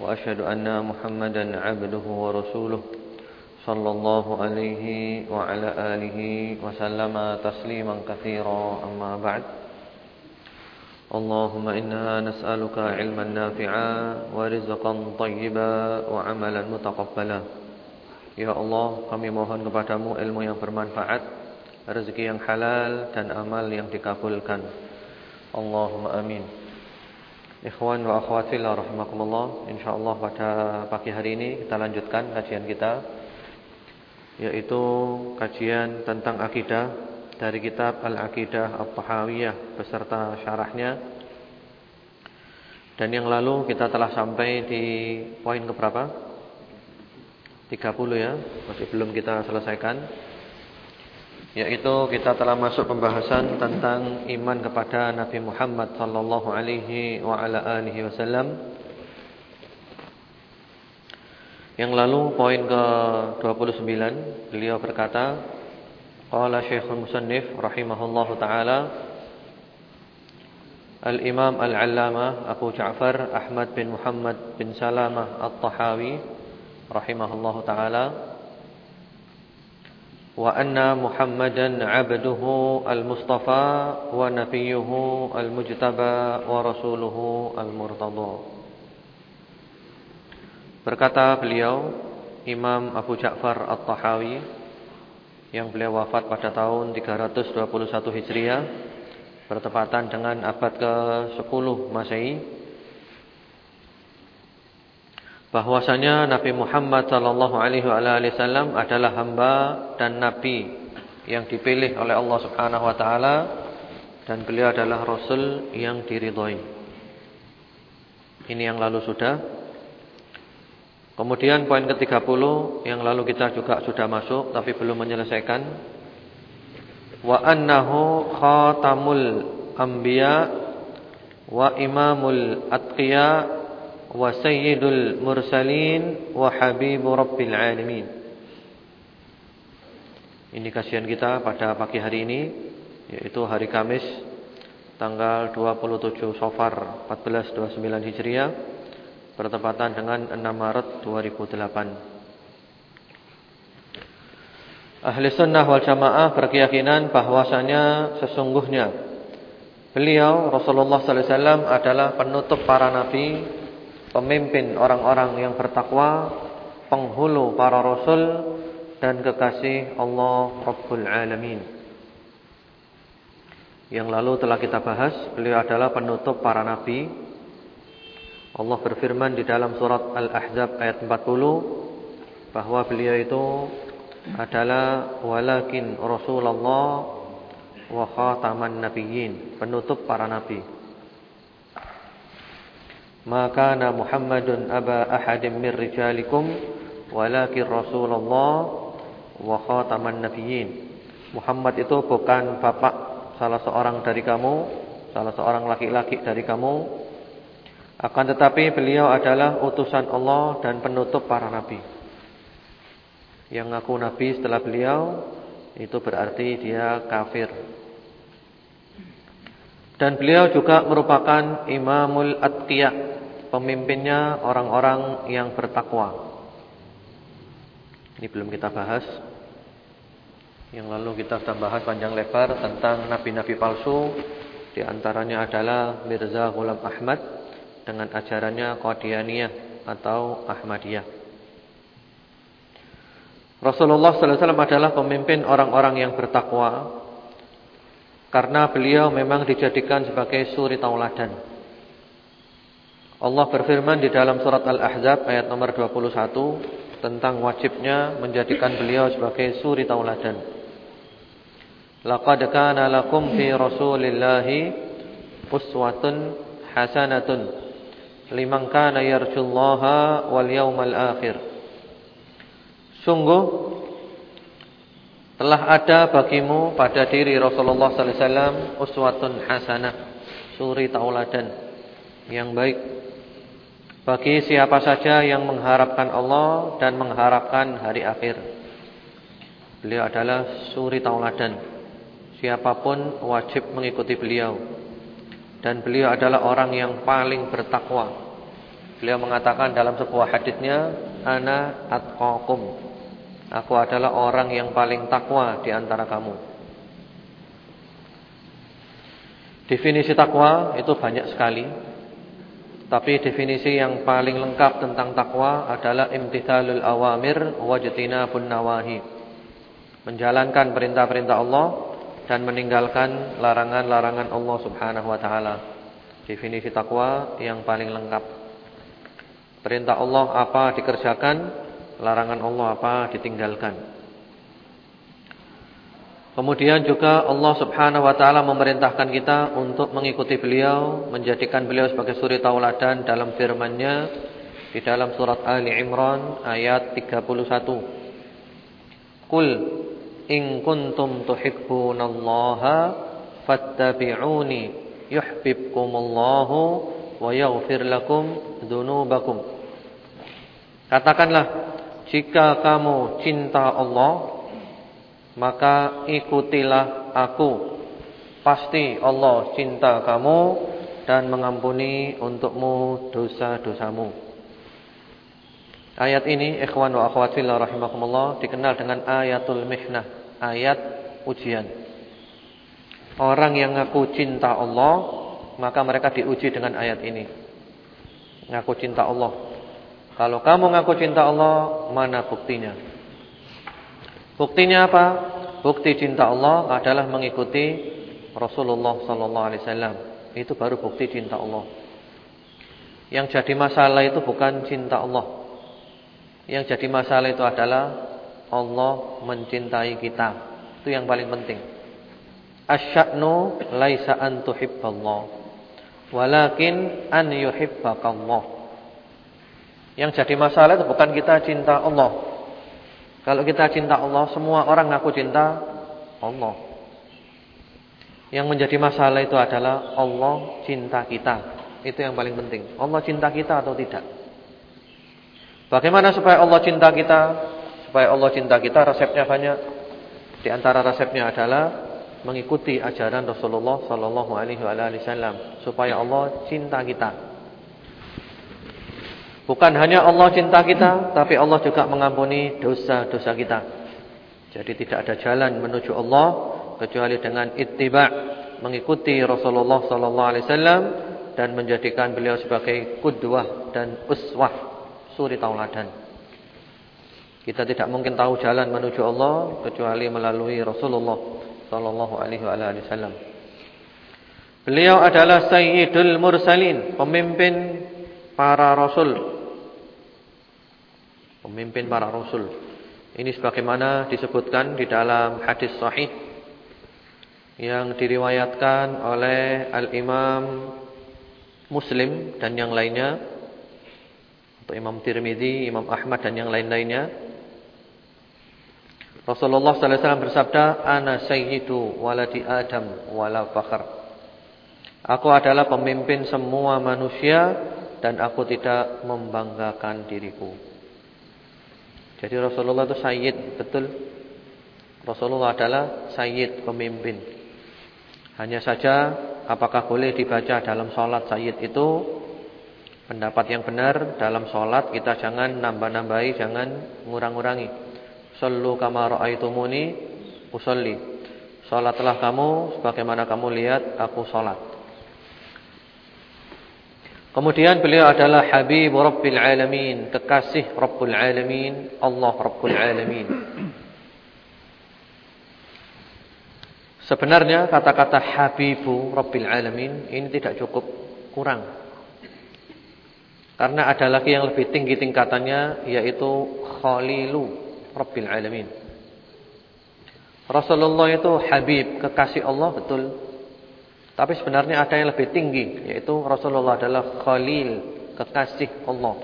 وأشهد أن محمدا عبده ورسوله صلى الله عليه وعلى آله وسلم تسليما كثيرا أما بعد اللهم إنا نسألك علما نافعا ورزقا طيبا وعملا متقبلا Ya Allah kami mohon kepadamu ilmu yang bermanfaat Rezeki yang halal dan amal yang dikabulkan Allahumma amin Ikhwan wa akhwat fillah rahimakumullah. Insyaallah pada pagi hari ini kita lanjutkan kajian kita yaitu kajian tentang akidah dari kitab Al-Aqidah At-Tahawiyah beserta syarahnya. Dan yang lalu kita telah sampai di poin keberapa? 30 ya, masih belum kita selesaikan yaitu kita telah masuk pembahasan tentang iman kepada Nabi Muhammad sallallahu alaihi wa ala alihi wasallam. Yang lalu poin ke-29 beliau berkata, qala Syekhul Musannif rahimahullahu taala Al-Imam Al-Allamah Abu Ja'far Ahmad bin Muhammad bin Salamah At-Tahawi rahimahullahu taala وأن محمدا عبده المصطفى ونبيه المجتبى ورسوله المرتضى Berkata beliau Imam Abu Ja'far At-Tahawi yang beliau wafat pada tahun 321 Hijriah bertepatan dengan abad ke-10 Masehi bahwasanya Nabi Muhammad sallallahu alaihi wasallam adalah hamba dan nabi yang dipilih oleh Allah Subhanahu wa taala dan beliau adalah rasul yang diridhoi. Ini yang lalu sudah. Kemudian poin ke-30 yang lalu kita juga sudah masuk tapi belum menyelesaikan. Wa annahu khatamul anbiya wa imamul atqiya mursalin wa habibu rabbil alamin. Ini kajian kita pada pagi hari ini yaitu hari Kamis tanggal 27 Safar 1429 Hijriah bertepatan dengan 6 Maret 2008. Ahli sunnah wal jamaah berkeyakinan bahwasanya sesungguhnya beliau Rasulullah wasallam adalah penutup para nabi pemimpin orang-orang yang bertakwa, penghulu para rasul dan kekasih Allah Rabbul Alamin. Yang lalu telah kita bahas, beliau adalah penutup para nabi. Allah berfirman di dalam surat Al-Ahzab ayat 40 bahwa beliau itu adalah walakin Rasulullah wa khataman nabiyyin, penutup para nabi. Maka kana Muhammadun aba ahadin min rijalikum walakin Rasulullah wa khataman nabiyyin. Muhammad itu bukan bapak salah seorang dari kamu, salah seorang laki-laki dari kamu. Akan tetapi beliau adalah utusan Allah dan penutup para nabi. Yang ngaku nabi setelah beliau itu berarti dia kafir. Dan beliau juga merupakan imamul atqiya pemimpinnya orang-orang yang bertakwa. Ini belum kita bahas. Yang lalu kita sudah bahas panjang lebar tentang nabi-nabi palsu. Di antaranya adalah Mirza Ghulam Ahmad dengan ajarannya Qadianiyah atau Ahmadiyah. Rasulullah sallallahu alaihi wasallam adalah pemimpin orang-orang yang bertakwa karena beliau memang dijadikan sebagai suri tauladan. Allah berfirman di dalam surat Al-Ahzab ayat nomor 21 tentang wajibnya menjadikan beliau sebagai suri tauladan. Laqad kana lakum fi Rasulillahi uswatun hasanatun liman kana yarjullaha wal yawmal akhir. Sungguh telah ada bagimu pada diri Rasulullah sallallahu alaihi wasallam uswatun hasanah, suri tauladan yang baik bagi siapa saja yang mengharapkan Allah dan mengharapkan hari akhir. Beliau adalah suri tauladan. Siapa pun wajib mengikuti beliau. Dan beliau adalah orang yang paling bertakwa. Beliau mengatakan dalam sebuah hadisnya, ana atqakum Aku adalah orang yang paling takwa di antara kamu. Definisi takwa itu banyak sekali. Tapi definisi yang paling lengkap tentang takwa adalah imtithalul awamir wajtinabun nawahi. Menjalankan perintah-perintah Allah dan meninggalkan larangan-larangan Allah Subhanahu wa taala. Definisi takwa yang paling lengkap. Perintah Allah apa dikerjakan, larangan Allah apa ditinggalkan. Kemudian juga Allah Subhanahu wa taala memerintahkan kita untuk mengikuti beliau, menjadikan beliau sebagai suri tauladan dalam firman-Nya di dalam surat Ali Imran ayat 31. Qul in kuntum tuhibbunallaha fattabi'uni yuhibbukumullahu wa yaghfir lakum dzunubakum. Katakanlah jika kamu cinta Allah Maka ikutilah aku. Pasti Allah cinta kamu Dan mengampuni untukmu dosa-dosamu. Ayat ini Ikhwan wa akhwat fillah rahimakumullah Dikenal dengan ayatul mihnah Ayat ujian. Orang yang ngaku cinta Allah Maka mereka diuji dengan ayat ini. Ngaku cinta Allah. Kalau kamu ngaku cinta Allah, mana buktinya? Buktinya apa? Bukti cinta Allah adalah mengikuti Rasulullah sallallahu alaihi wasallam. Itu baru bukti cinta Allah. Yang jadi masalah itu bukan cinta Allah. Yang jadi masalah itu adalah Allah mencintai kita. Itu yang paling penting. Asya'nu laisa an tuhibballah, walakin an yuhibbakallah. Yang jadi masalah itu bukan kita cinta Allah. Kalau kita cinta Allah, semua orang ngaku cinta Allah. Yang menjadi masalah itu adalah Allah cinta kita. Itu yang paling penting. Allah cinta kita atau tidak. Bagaimana supaya Allah cinta kita? Supaya Allah cinta kita resepnya banyak. Di antara resepnya adalah mengikuti ajaran Rasulullah sallallahu alaihi wasallam supaya Allah cinta kita. Bukan hanya Allah cinta kita, tapi Allah juga mengampuni dosa-dosa kita. Jadi tidak ada jalan menuju Allah kecuali dengan ittiba, mengikuti Rasulullah sallallahu alaihi wasallam dan menjadikan beliau sebagai qudwah dan uswah, suri tauladan. Kita tidak mungkin tahu jalan menuju Allah kecuali melalui Rasulullah sallallahu alaihi wasallam. Beliau adalah sayyidul mursalin, pemimpin para rasul pemimpin para rasul. Ini sebagaimana disebutkan di dalam hadis sahih yang diriwayatkan oleh Al-Imam Muslim dan yang lainnya atau Imam Tirmizi, Imam Ahmad dan yang lain-lainnya. Rasulullah sallallahu alaihi wasallam bersabda, "Ana sayyidu waladi Adam wala fakhr." Aku adalah pemimpin semua manusia dan aku tidak membanggakan diriku. Jadi Rasulullah itu sayyid, betul. Rasulullah adalah sayyid, pemimpin. Hanya saja apakah boleh dibaca dalam sholat sayyid itu pendapat yang benar dalam sholat kita jangan nambah-nambahi, jangan ngurang-ngurangi. Sallu kama ra'aitumuni usolli. Sholatlah kamu sebagaimana kamu lihat aku sholat. Kemudian beliau adalah Habib Rabbil Alamin, kekasih Rabbul Alamin, Allah Rabbul Alamin. Sebenarnya kata-kata Habibu Rabbil Alamin ini tidak cukup, kurang. Karena ada lagi yang lebih tinggi tingkatannya yaitu Khalilu Rabbil Alamin. Rasulullah itu Habib, kekasih Allah betul. Tapi sebenarnya ada yang lebih tinggi yaitu Rasulullah adalah Khalil, kekasih Allah.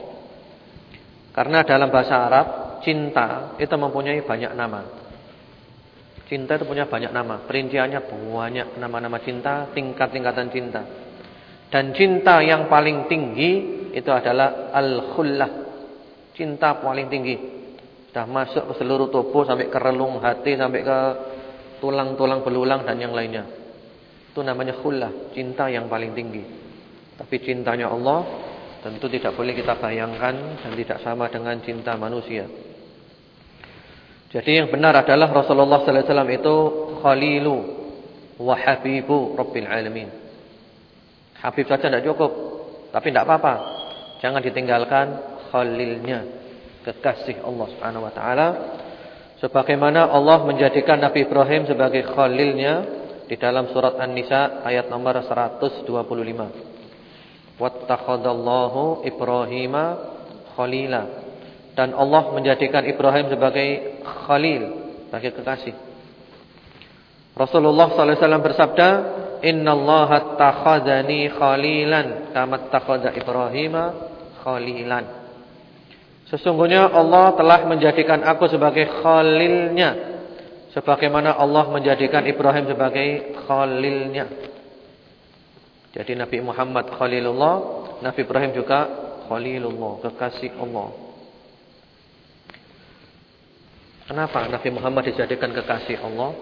Karena dalam bahasa Arab cinta itu mempunyai banyak nama. Cinta itu punya banyak nama, perinciannya banyak nama-nama cinta, tingkat-tingkatan cinta. Dan cinta yang paling tinggi itu adalah al-khullah. Cinta paling tinggi. Sudah masuk ke seluruh tubuh sampai ke relung hati, sampai ke tulang-tulang belulang dan yang lainnya. Itu namanya khullah, cinta yang paling tinggi. Tapi cintanya Allah tentu tidak boleh kita bayangkan dan tidak sama dengan cinta manusia. Jadi yang benar adalah Rasulullah sallallahu alaihi wasallam itu khalilu wa habibu rabbil alamin. Habib saja tidak cukup, tapi tidak apa-apa. Jangan ditinggalkan khalilnya, kekasih Allah Subhanahu wa taala. Sebagaimana Allah menjadikan Nabi Ibrahim sebagai khalilnya di dalam surat An-Nisa ayat nomor 125. Wattakhadallahu Ibrahima khalila dan Allah menjadikan Ibrahim sebagai khalil, sebagai kekasih. Rasulullah sallallahu alaihi wasallam bersabda, "Innallaha takhadzani khalilan kama takhadza Ibrahim khalilan." Sesungguhnya Allah telah menjadikan aku sebagai khalilnya sebagaimana Allah menjadikan Ibrahim sebagai khalilnya. Jadi Nabi Muhammad khalilullah, Nabi Ibrahim juga khalilullah, kekasih Allah. Kenapa Nabi Muhammad dijadikan kekasih Allah?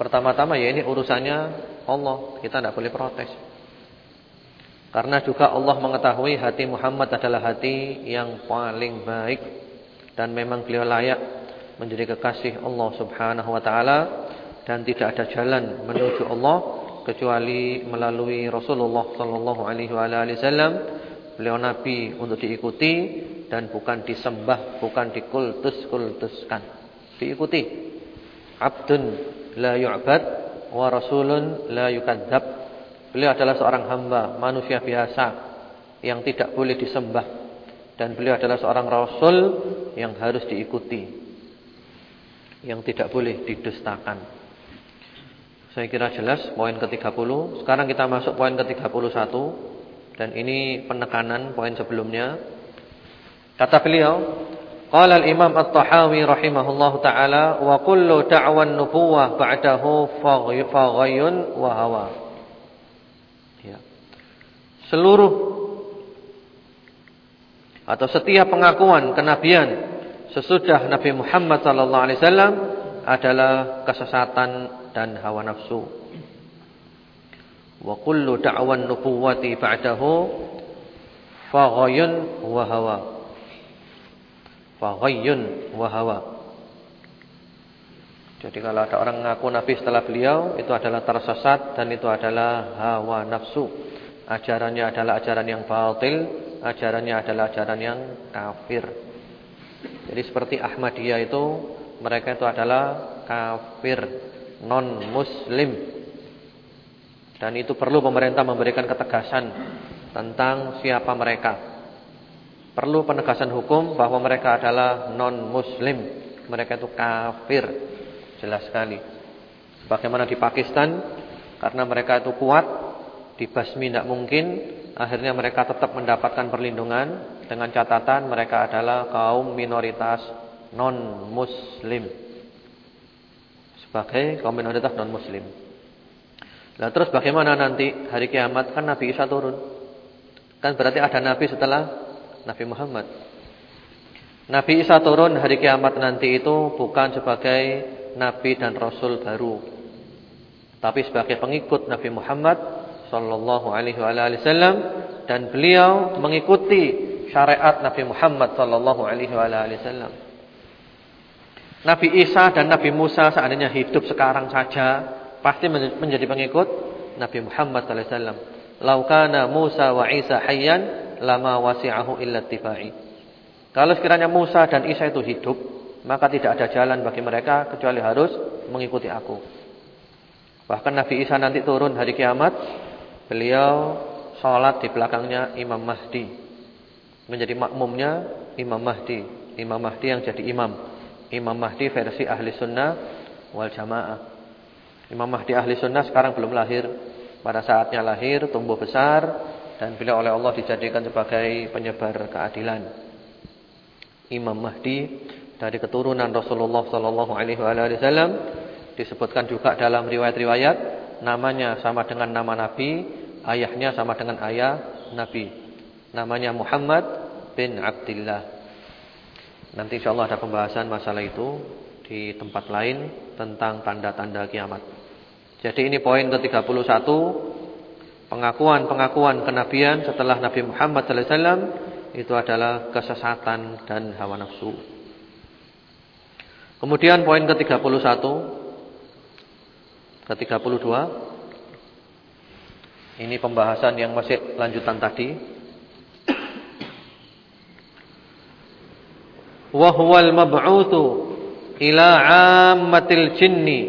Pertama-tama ya ini urusannya Allah, kita tidak boleh protes. Karena juga Allah mengetahui hati Muhammad adalah hati yang paling baik dan memang beliau layak menjadi kekasih Allah Subhanahu wa taala dan tidak ada jalan menuju Allah kecuali melalui Rasulullah sallallahu alaihi wasallam. Beliau nabi untuk diikuti dan bukan disembah, bukan dikultus-kultuskan. Diikuti. Abdun la yu'bad wa rasulun la yukadzab. Beliau adalah seorang hamba, manusia biasa yang tidak boleh disembah dan beliau adalah seorang rasul yang harus diikuti. Yang tidak boleh didustakan. Saya kira jelas poin ke-30. Sekarang kita masuk poin ke-31 dan ini penekanan poin sebelumnya. Kata beliau, qala al-Imam At-Tahawi rahimahullahu taala wa kullu da'wan nubuwah ba'dahu faghayun wa hawa. Ya. Seluruh atau setiap pengakuan kenabian sesudah Nabi Muhammad sallallahu alaihi wasallam adalah kesesatan dan hawa nafsu. Wa kullu da'wan nubuwati ba'dahu faghayun wa hawa. Faghayyun wa hawa. Jadi kalau ada orang mengaku nabi setelah beliau itu adalah tersesat dan itu adalah hawa nafsu. Ajarannya adalah ajaran yang batil, ajarannya adalah ajaran yang kafir. Jadi seperti Ahmadiyah itu mereka itu adalah kafir, non muslim. Dan itu perlu pemerintah memberikan ketegasan tentang siapa mereka. Perlu penegasan hukum bahwa mereka adalah non-muslim. Mereka itu kafir. Jelas sekali. Bagaimana di Pakistan, karena mereka itu kuat, dibasmi tidak mungkin, akhirnya mereka tetap mendapatkan perlindungan dengan catatan mereka adalah kaum minoritas non-muslim. Sebagai kaum minoritas non-muslim. Nah terus bagaimana nanti hari kiamat kan Nabi Isa turun? Kan berarti ada Nabi setelah Nabi Muhammad. Nabi Isa turun hari kiamat nanti itu bukan sebagai nabi dan rasul baru, tapi sebagai pengikut Nabi Muhammad sallallahu alaihi wasallam dan beliau mengikuti syariat Nabi Muhammad sallallahu alaihi wasallam. Nabi Isa dan Nabi Musa seandainya hidup sekarang saja pasti menjadi pengikut Nabi Muhammad sallallahu alaihi wasallam. Laukana Musa wa Isa hayyan lama wasi'ahu illa tibai. Kalau sekiranya Musa dan Isa itu hidup, maka tidak ada jalan bagi mereka kecuali harus mengikuti aku. Bahkan Nabi Isa nanti turun hari kiamat, beliau sholat di belakangnya Imam Mahdi. Menjadi makmumnya Imam Mahdi. Imam Mahdi yang jadi imam. Imam Mahdi versi ahli sunnah wal jamaah. Imam Mahdi ahli sunnah sekarang belum lahir. Pada saatnya lahir, tumbuh besar, dan beliau oleh Allah dijadikan sebagai penyebar keadilan. Imam Mahdi dari keturunan Rasulullah sallallahu alaihi wasallam disebutkan juga dalam riwayat-riwayat namanya sama dengan nama nabi, ayahnya sama dengan ayah nabi. Namanya Muhammad bin Abdullah. Nanti insyaallah ada pembahasan masalah itu di tempat lain tentang tanda-tanda kiamat. Jadi ini poin ke-31 pengakuan-pengakuan kenabian setelah Nabi Muhammad wasallam itu adalah kesesatan dan hawa nafsu. Kemudian poin ke-31 ke-32 ini pembahasan yang masih lanjutan tadi. Wa huwal mab'utsu ila 'ammatil jinni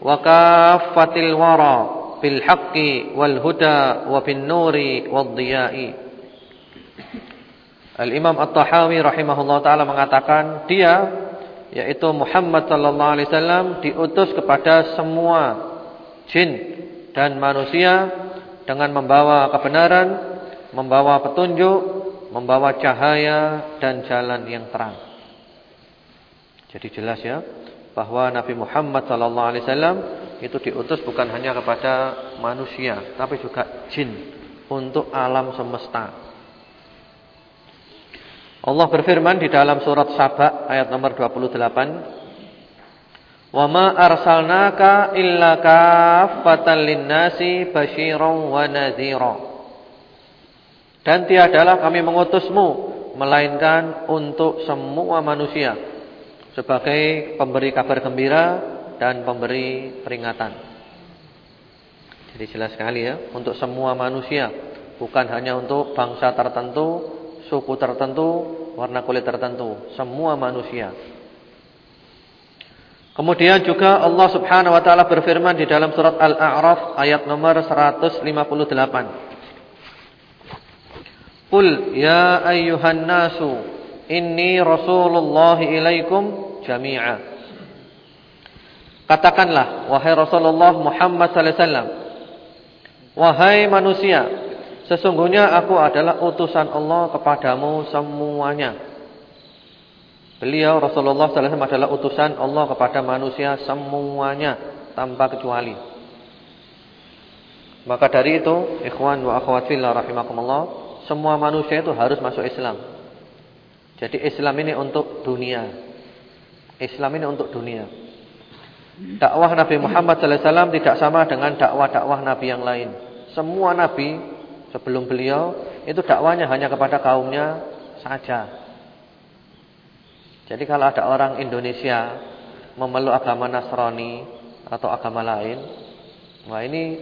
wa kaffatil wara bil haqqi wal huda wa bin nuri wad diya'i. Al-Imam At-Tahawi rahimahullah taala mengatakan dia yaitu Muhammad sallallahu alaihi wasallam diutus kepada semua jin dan manusia dengan membawa kebenaran, membawa petunjuk, membawa cahaya dan jalan yang terang. Jadi jelas ya bahwa Nabi Muhammad sallallahu alaihi wasallam itu diutus bukan hanya kepada manusia tapi juga jin untuk alam semesta. Allah berfirman di dalam surat Saba ayat nomor 28 Wa ma arsalnaka illa kaffatan linnasi basyiran wa nadhira Dan tiadalah kami mengutusmu melainkan untuk semua manusia sebagai pemberi kabar gembira dan pemberi peringatan. Jadi jelas sekali ya, untuk semua manusia, bukan hanya untuk bangsa tertentu, suku tertentu, warna kulit tertentu, semua manusia. Kemudian juga Allah Subhanahu wa taala berfirman di dalam surat Al-A'raf ayat nomor 158. Qul ya ayyuhan nasu inni rasulullah ilaikum jami'a. Katakanlah wahai Rasulullah Muhammad sallallahu alaihi wasallam wahai manusia sesungguhnya aku adalah utusan Allah kepadamu semuanya. Beliau Rasulullah sallallahu alaihi wasallam adalah utusan Allah kepada manusia semuanya tanpa kecuali. Maka dari itu, ikhwan wa akhwat fillah rahimakumullah, semua manusia itu harus masuk Islam. Jadi Islam ini untuk dunia. Islam ini untuk dunia. Dakwah Nabi Muhammad wasallam tidak sama dengan dakwah-dakwah nabi yang lain. Semua nabi sebelum beliau itu dakwanya hanya kepada kaumnya saja. Jadi kalau ada orang Indonesia memeluk agama Nasrani atau agama lain, wah ini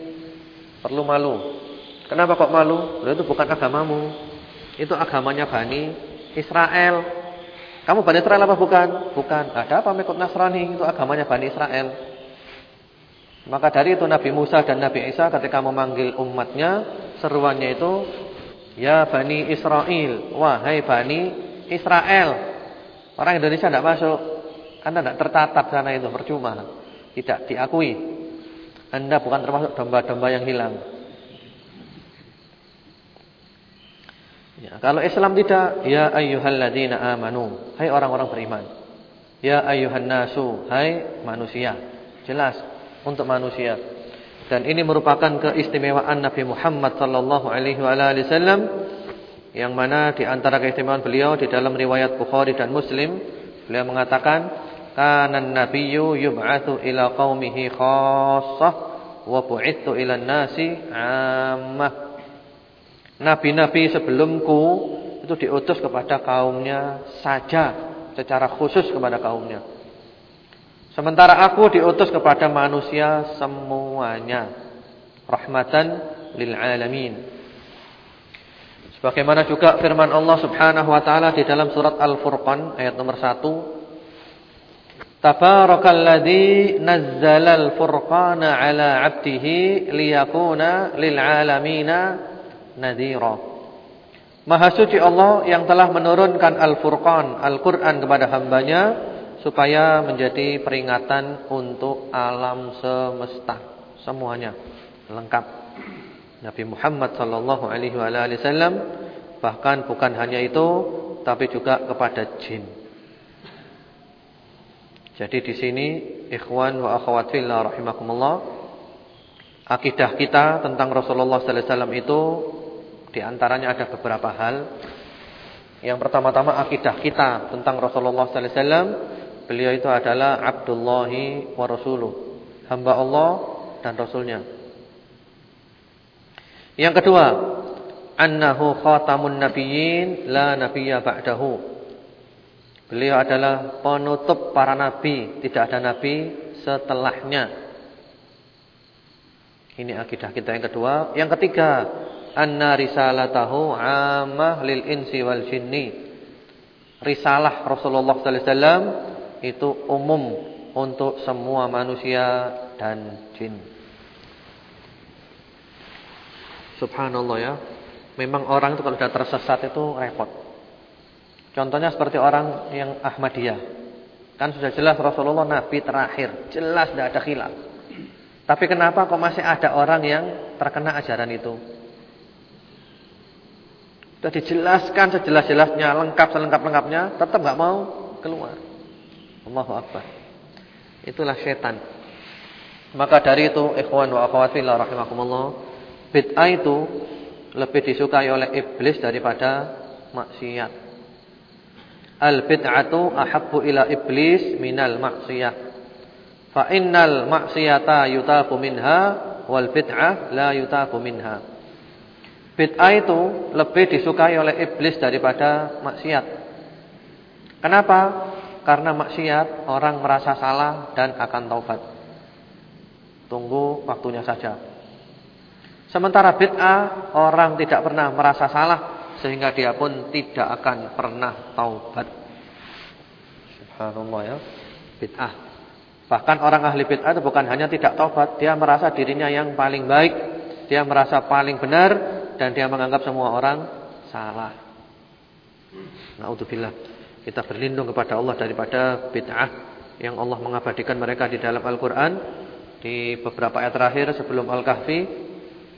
perlu malu. Kenapa kok malu? Itu bukan agamamu. Itu agamanya Bani Israel. Kamu Bani Israel apa bukan? Bukan. Ada apa mengikut Nasrani? Itu agamanya Bani Israel. Maka dari itu Nabi Musa dan Nabi Isa ketika memanggil umatnya, seruannya itu Ya Bani Israel, wahai Bani Israel. Orang Indonesia tidak masuk. Anda tidak tertatap sana itu, percuma. Tidak diakui. Anda bukan termasuk domba-domba yang hilang. Ya, kalau Islam tidak, ya ayyuhalladzina amanu, hai orang-orang beriman. Ya ayyuhan nasu, hai manusia. Jelas untuk manusia. Dan ini merupakan keistimewaan Nabi Muhammad sallallahu alaihi wasallam yang mana di antara keistimewaan beliau di dalam riwayat Bukhari dan Muslim, beliau mengatakan, "Kana an-nabiyyu yub'atsu ila qaumihi khassah wa bu'itsu ila an-nasi 'ammah." Nabi-nabi sebelumku itu diutus kepada kaumnya saja secara khusus kepada kaumnya. Sementara aku diutus kepada manusia semuanya rahmatan lil alamin. Sebagaimana juga firman Allah Subhanahu wa taala di dalam surat Al-Furqan ayat nomor 1 Tabarakalladzi nazzalal furqana ala 'abdihi liyakuna lil alamina nadhira. Maha suci Allah yang telah menurunkan Al-Furqan, Al-Qur'an kepada hambanya supaya menjadi peringatan untuk alam semesta semuanya lengkap. Nabi Muhammad sallallahu alaihi wasallam bahkan bukan hanya itu tapi juga kepada jin. Jadi di sini ikhwan wa akhwat fillah rahimakumullah akidah kita tentang Rasulullah sallallahu alaihi wasallam itu di antaranya ada beberapa hal. Yang pertama-tama akidah kita tentang Rasulullah sallallahu alaihi wasallam, beliau itu adalah Abdullahi wa rasuluh, hamba Allah dan rasulnya. Yang kedua, annahu khatamun nabiyyin la nabiyya ba'dahu. Beliau adalah penutup para nabi, tidak ada nabi setelahnya. Ini akidah kita yang kedua. Yang ketiga, anna risalatahu ammah lil insi wal jinni. Risalah Rasulullah sallallahu alaihi wasallam itu umum untuk semua manusia dan jin. Subhanallah ya. Memang orang itu kalau sudah tersesat itu repot. Contohnya seperti orang yang Ahmadiyah. Kan sudah jelas Rasulullah Nabi terakhir. Jelas tidak ada khilaf. Tapi kenapa kok masih ada orang yang terkena ajaran itu? Sudah dijelaskan sejelas-jelasnya, lengkap selengkap-lengkapnya, tetap nggak mau keluar. Allahu Akbar. Itulah setan. Maka dari itu, ikhwan wa akhwat fillah rahimakumullah, bid'ah itu lebih disukai oleh iblis daripada maksiat. Al bid'atu ahabbu ila iblis minal maksiyah. Fa innal maksiyata yutabu minha wal bid'ah la yutabu minha. Bid'ah itu lebih disukai oleh iblis daripada maksiat. Kenapa? Karena maksiat orang merasa salah dan akan taubat. Tunggu waktunya saja. Sementara bid'ah orang tidak pernah merasa salah sehingga dia pun tidak akan pernah taubat. Subhanallah ya. Bid'ah. Bahkan orang ahli bid'ah itu bukan hanya tidak taubat, dia merasa dirinya yang paling baik, dia merasa paling benar dan dia menganggap semua orang salah. Nauzubillah. Kita berlindung kepada Allah daripada bid'ah yang Allah mengabadikan mereka di dalam Al-Qur'an di beberapa ayat terakhir sebelum Al-Kahfi,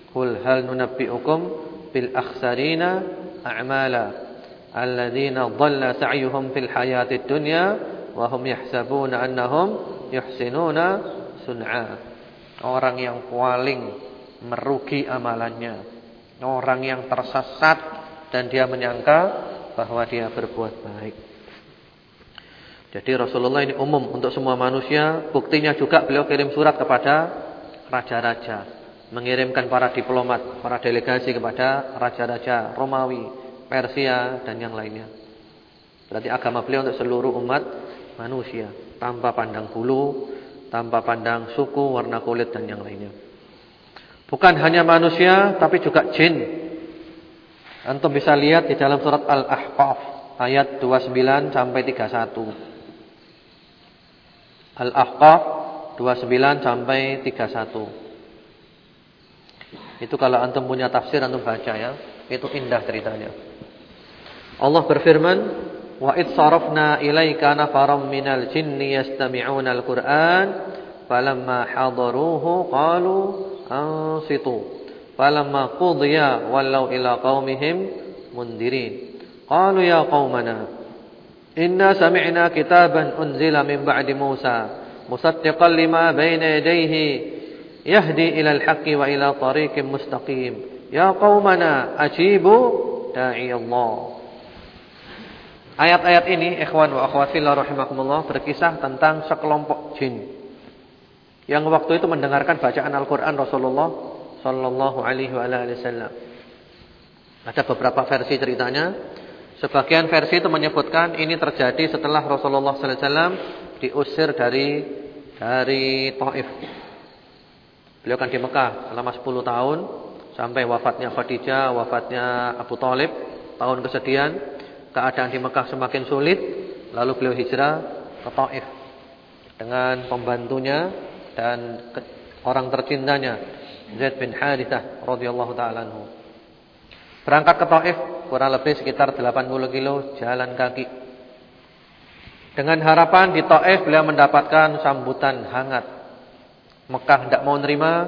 "Qul hal nunabbi'ukum bil akhsarina a'mala alladziina dhalla sa'yuhum fil hayatid dunya wa hum yahsabuna annahum yuhsinuna sun'a." Orang yang paling merugi amalannya, orang yang tersesat dan dia menyangka bahwa dia berbuat baik. Jadi Rasulullah ini umum untuk semua manusia. Buktinya juga beliau kirim surat kepada raja-raja, mengirimkan para diplomat, para delegasi kepada raja-raja Romawi, Persia dan yang lainnya. Berarti agama beliau untuk seluruh umat manusia, tanpa pandang bulu, tanpa pandang suku, warna kulit dan yang lainnya. Bukan hanya manusia tapi juga jin. Antum bisa lihat di dalam surat Al-Ahqaf ayat 29 sampai 31. Al-Ahqaf 29 sampai 31. Itu kalau antum punya tafsir antum baca ya. Itu indah ceritanya. Allah berfirman, "Wa id sarafna ilaika nafaram minal jinni yastami'una al-Qur'an, falamma hadaruhu qalu ansitu." Falamma qudiya wallaw ila qaumihim mundirin. Qalu ya qaumana Inna sami'na kitaban unzila min ba'di Musa musaddiqan lima baina yadayhi yahdi ila al-haqqi wa ila tariqin mustaqim. Ya qaumana ajibu da'i Allah. Ayat-ayat ini ikhwan wa akhwat fillah rahimakumullah berkisah tentang sekelompok jin yang waktu itu mendengarkan bacaan Al-Qur'an Rasulullah sallallahu alaihi wasallam. Ada beberapa versi ceritanya. Sebagian versi itu menyebutkan ini terjadi setelah Rasulullah sallallahu alaihi wasallam diusir dari dari Taif. Beliau kan di Mekah selama 10 tahun sampai wafatnya Khadijah, wafatnya Abu Talib, tahun kesedihan, keadaan di Mekah semakin sulit, lalu beliau hijrah ke Taif dengan pembantunya dan orang tercintanya Zaid bin Harithah radhiyallahu taala anhu. Berangkat ke Taif kurang lebih sekitar 80 kilo jalan kaki. Dengan harapan di Taif beliau mendapatkan sambutan hangat. Mekah tidak mau nerima,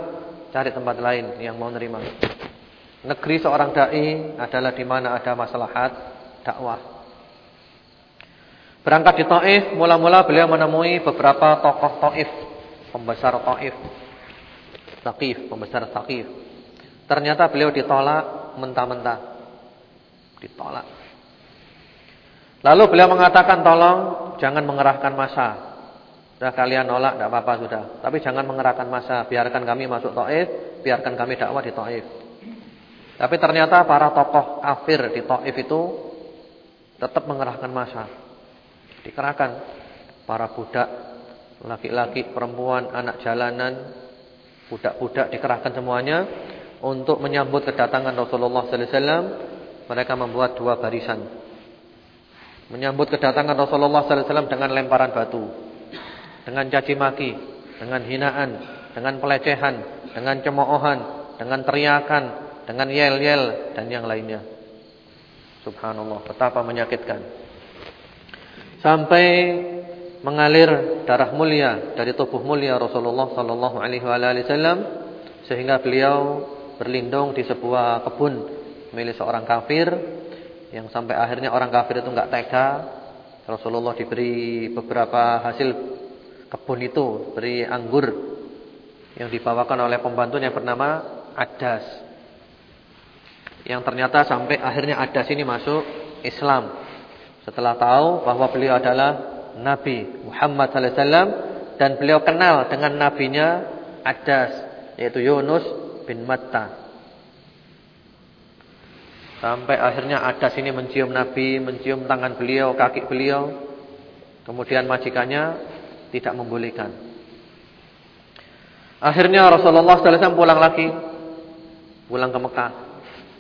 cari tempat lain yang mau nerima. Negeri seorang dai adalah di mana ada maslahat dakwah. Berangkat di Taif, mula-mula beliau menemui beberapa tokoh Taif, pembesar Taif. Taqif, pembesar Taqif. Ternyata beliau ditolak mentah-mentah. Ditolak. Lalu beliau mengatakan tolong jangan mengerahkan masa. Sudah kalian nolak tidak apa-apa sudah. Tapi jangan mengerahkan masa. Biarkan kami masuk Taif, biarkan kami dakwah di Taif. Tapi ternyata para tokoh kafir di Taif itu tetap mengerahkan masa. Dikerahkan para budak, laki-laki, perempuan, anak jalanan, budak-budak dikerahkan semuanya untuk menyambut kedatangan Rasulullah sallallahu alaihi wasallam. Mereka membuat dua barisan menyambut kedatangan Rasulullah sallallahu alaihi wasallam dengan lemparan batu, dengan caci maki, dengan hinaan, dengan pelecehan, dengan cemoohan, dengan teriakan, dengan yel-yel dan yang lainnya. Subhanallah, betapa menyakitkan. Sampai mengalir darah mulia dari tubuh mulia Rasulullah sallallahu alaihi wasallam sehingga beliau berlindung di sebuah kebun milik seorang kafir yang sampai akhirnya orang kafir itu enggak tega. Rasulullah diberi beberapa hasil kebun itu, beri anggur yang dibawakan oleh pembantunya bernama Adas. Yang ternyata sampai akhirnya Adas ini masuk Islam. Setelah tahu bahwa beliau adalah Nabi Muhammad wasallam dan beliau kenal dengan nabinya Adas yaitu Yunus bin Matta. Sampai akhirnya ada sini mencium Nabi, mencium tangan beliau, kaki beliau. Kemudian majikannya tidak membolehkan. Akhirnya Rasulullah SAW pulang lagi. Pulang ke Mekah.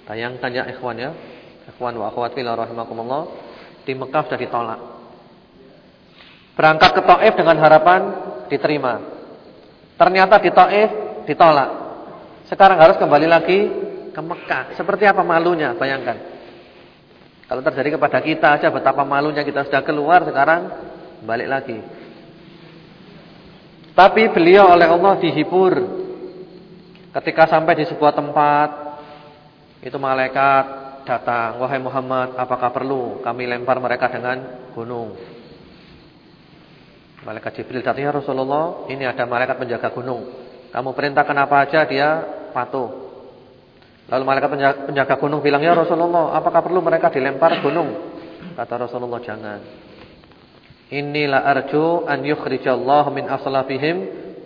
Bayangkan ya ikhwan ya. Ikhwan wa akhwat fillah rahimakumullah. Di Mekah sudah ditolak. Berangkat ke Taif dengan harapan diterima. Ternyata di Taif ditolak. Sekarang harus kembali lagi ke Mekah. Seperti apa malunya, bayangkan. Kalau terjadi kepada kita aja betapa malunya kita sudah keluar sekarang balik lagi. Tapi beliau oleh Allah dihibur. Ketika sampai di sebuah tempat itu malaikat datang, "Wahai Muhammad, apakah perlu kami lempar mereka dengan gunung?" Malaikat Jibril datang, "Ya Rasulullah, ini ada malaikat penjaga gunung. Kamu perintahkan apa aja dia patuh." Lalu malaikat penjaga gunung bilang, "Ya Rasulullah, apakah perlu mereka dilempar gunung?" Kata Rasulullah, "Jangan. Inilah arju an yukhrijallahu min aslafihim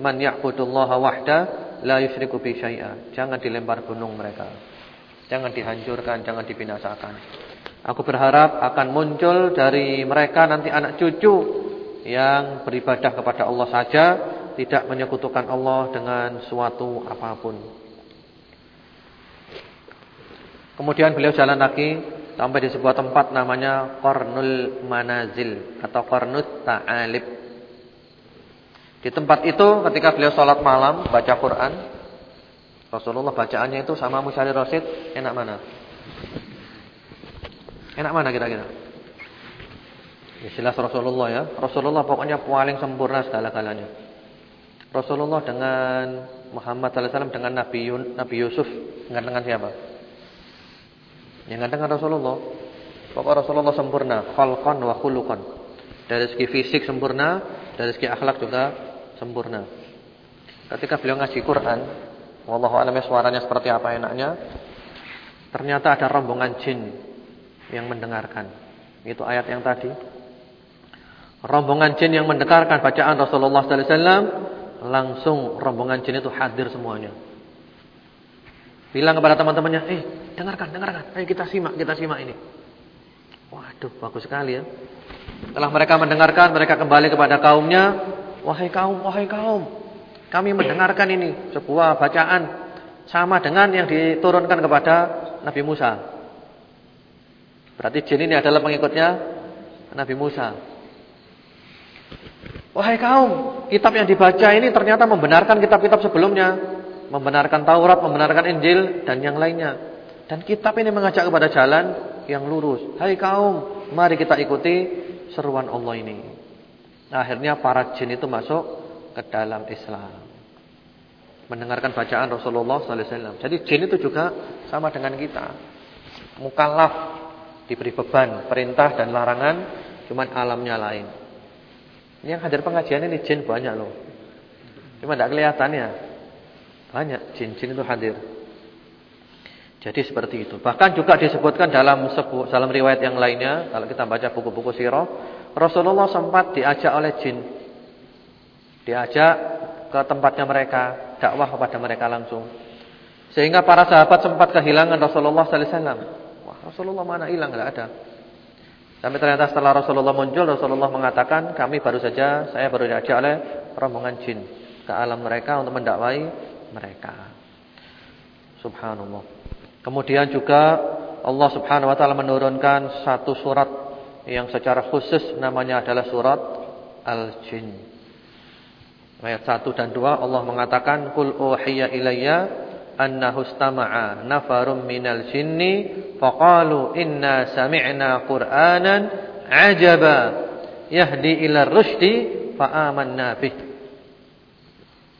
man ya'budullaha wahda la yusyriku bi syai'a." Jangan dilempar gunung mereka. Jangan dihancurkan, jangan dibinasakan. Aku berharap akan muncul dari mereka nanti anak cucu yang beribadah kepada Allah saja, tidak menyekutukan Allah dengan suatu apa pun. Kemudian beliau jalan lagi sampai di sebuah tempat namanya Qarnul Manazil atau Qarnut Ta'alib. Di tempat itu ketika beliau sholat malam baca Quran, Rasulullah bacaannya itu sama Musyari Rasid, enak mana? Enak mana kira-kira? Ya jelas Rasulullah ya. Rasulullah pokoknya paling sempurna segala-galanya. Rasulullah dengan Muhammad wasallam dengan Nabi Nabi Yusuf dengan siapa? Yang dengan Rasulullah. Pokok Rasulullah sempurna, khalqan wa khuluqan. Dari segi fisik sempurna, dari segi akhlak juga sempurna. Ketika beliau ngaji Quran, wallahu a'lam ya, suaranya seperti apa enaknya. Ternyata ada rombongan jin yang mendengarkan. Itu ayat yang tadi. Rombongan jin yang mendengarkan bacaan Rasulullah sallallahu alaihi wasallam, langsung rombongan jin itu hadir semuanya. Bilang kepada teman-temannya, "Eh, dengarkan, dengarkan. Ayo kita simak, kita simak ini." Waduh, bagus sekali ya. Setelah mereka mendengarkan, mereka kembali kepada kaumnya, "Wahai kaum, wahai kaum, kami mendengarkan ini sebuah bacaan sama dengan yang diturunkan kepada Nabi Musa." Berarti jin ini adalah pengikutnya Nabi Musa. Wahai kaum, kitab yang dibaca ini ternyata membenarkan kitab-kitab sebelumnya membenarkan Taurat, membenarkan Injil dan yang lainnya. Dan kitab ini mengajak kepada jalan yang lurus. Hai kaum, mari kita ikuti seruan Allah ini. Akhirnya para jin itu masuk ke dalam Islam. mendengarkan bacaan Rasulullah sallallahu alaihi wasallam. Jadi jin itu juga sama dengan kita. Mukallaf diberi beban, perintah dan larangan, cuman alamnya lain. Ini yang hadir pengajian ini jin banyak loh. Cuma tidak kelihatan ya. Banyak jin-jin itu hadir. Jadi seperti itu. Bahkan juga disebutkan dalam dalam riwayat yang lainnya, kalau kita baca buku-buku sirah, Rasulullah sempat diajak oleh jin. Diajak ke tempatnya mereka, dakwah kepada mereka langsung. Sehingga para sahabat sempat kehilangan Rasulullah wasallam. Wah, Rasulullah mana hilang enggak ada. Sampai ternyata setelah Rasulullah muncul, Rasulullah mengatakan, "Kami baru saja, saya baru diajak oleh rombongan jin ke alam mereka untuk mendakwai mereka." Subhanallah. Kemudian juga Allah Subhanahu wa taala menurunkan satu surat yang secara khusus namanya adalah surat Al-Jin. Ayat 1 dan 2 Allah mengatakan qul uhiya ilayya annahu istama'a nafarum minal jinni faqalu inna sami'na qur'anan ajaba yahdi ila rusdi fa amanna bih.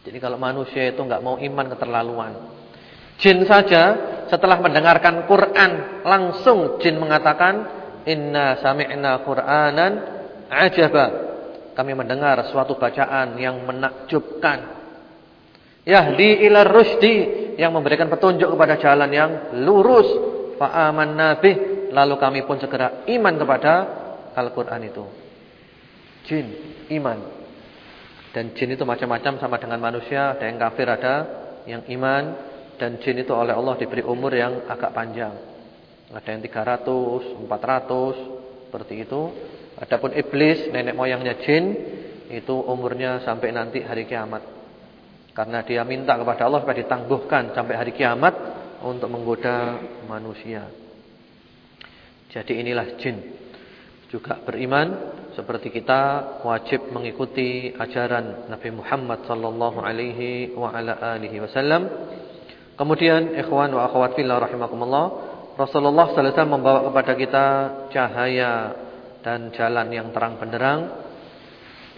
Jadi kalau manusia itu enggak mau iman keterlaluan. Jin saja setelah mendengarkan Quran langsung jin mengatakan inna sami'na Qur'anan ajaba. Kami mendengar suatu bacaan yang menakjubkan. Yahdi ila rusdi yang memberikan petunjuk kepada jalan yang lurus. Fa amanna bih lalu kami pun segera iman kepada Al-Qur'an itu. Jin iman. Dan jin itu macam-macam sama dengan manusia, ada yang kafir, ada yang iman dan jin itu oleh Allah diberi umur yang agak panjang. Ada yang 300, 400 seperti itu. Adapun iblis, nenek moyangnya jin, itu umurnya sampai nanti hari kiamat. Karena dia minta kepada Allah supaya ditangguhkan sampai hari kiamat untuk menggoda manusia. Jadi inilah jin. Juga beriman seperti kita wajib mengikuti ajaran Nabi Muhammad sallallahu alaihi wa ala alihi wasallam Kemudian ikhwan wa akhwat fillah rahimakumullah, Rasulullah sallallahu alaihi wasallam membawa kepada kita cahaya dan jalan yang terang benderang.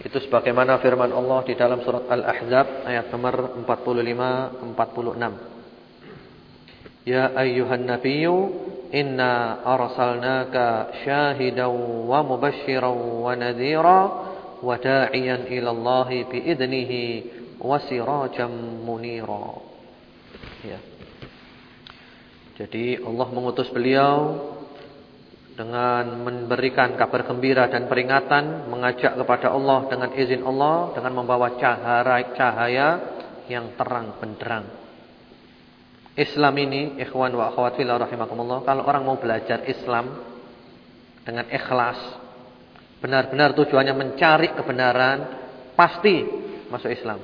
Itu sebagaimana firman Allah di dalam surat Al-Ahzab ayat nomor 45 46. Ya ayyuhan nabiyyu inna arsalnaka syahidan wa mubasysyiran wa nadhira wa da'iyan ila Allah bi idnihi wa sirajan munira. Ya. Jadi Allah mengutus beliau dengan memberikan kabar gembira dan peringatan, mengajak kepada Allah dengan izin Allah dengan membawa cahaya cahaya yang terang benderang. Islam ini, ikhwan wa akhwat fillah rahimakumullah, kalau orang mau belajar Islam dengan ikhlas, benar-benar tujuannya mencari kebenaran, pasti masuk Islam.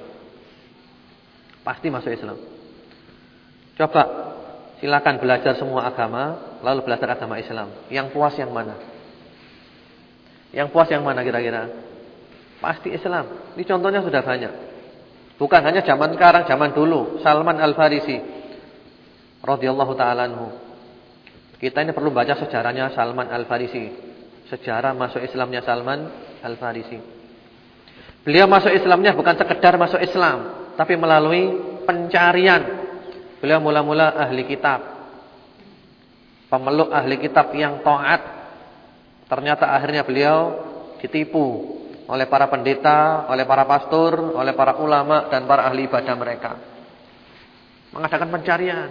Pasti masuk Islam. Coba silakan belajar semua agama, lalu belajar agama Islam. Yang puas yang mana? Yang puas yang mana kira-kira? Pasti Islam. Ini contohnya sudah banyak. Bukan hanya zaman sekarang, zaman dulu. Salman Al-Farisi radhiyallahu taala anhu. Kita ini perlu baca sejarahnya Salman Al-Farisi. Sejarah masuk Islamnya Salman Al-Farisi. Beliau masuk Islamnya bukan sekedar masuk Islam, tapi melalui pencarian Beliau mula-mula ahli kitab. Pemeluk ahli kitab yang taat. Ternyata akhirnya beliau ditipu oleh para pendeta, oleh para pastor, oleh para ulama dan para ahli ibadah mereka. Mengadakan pencarian.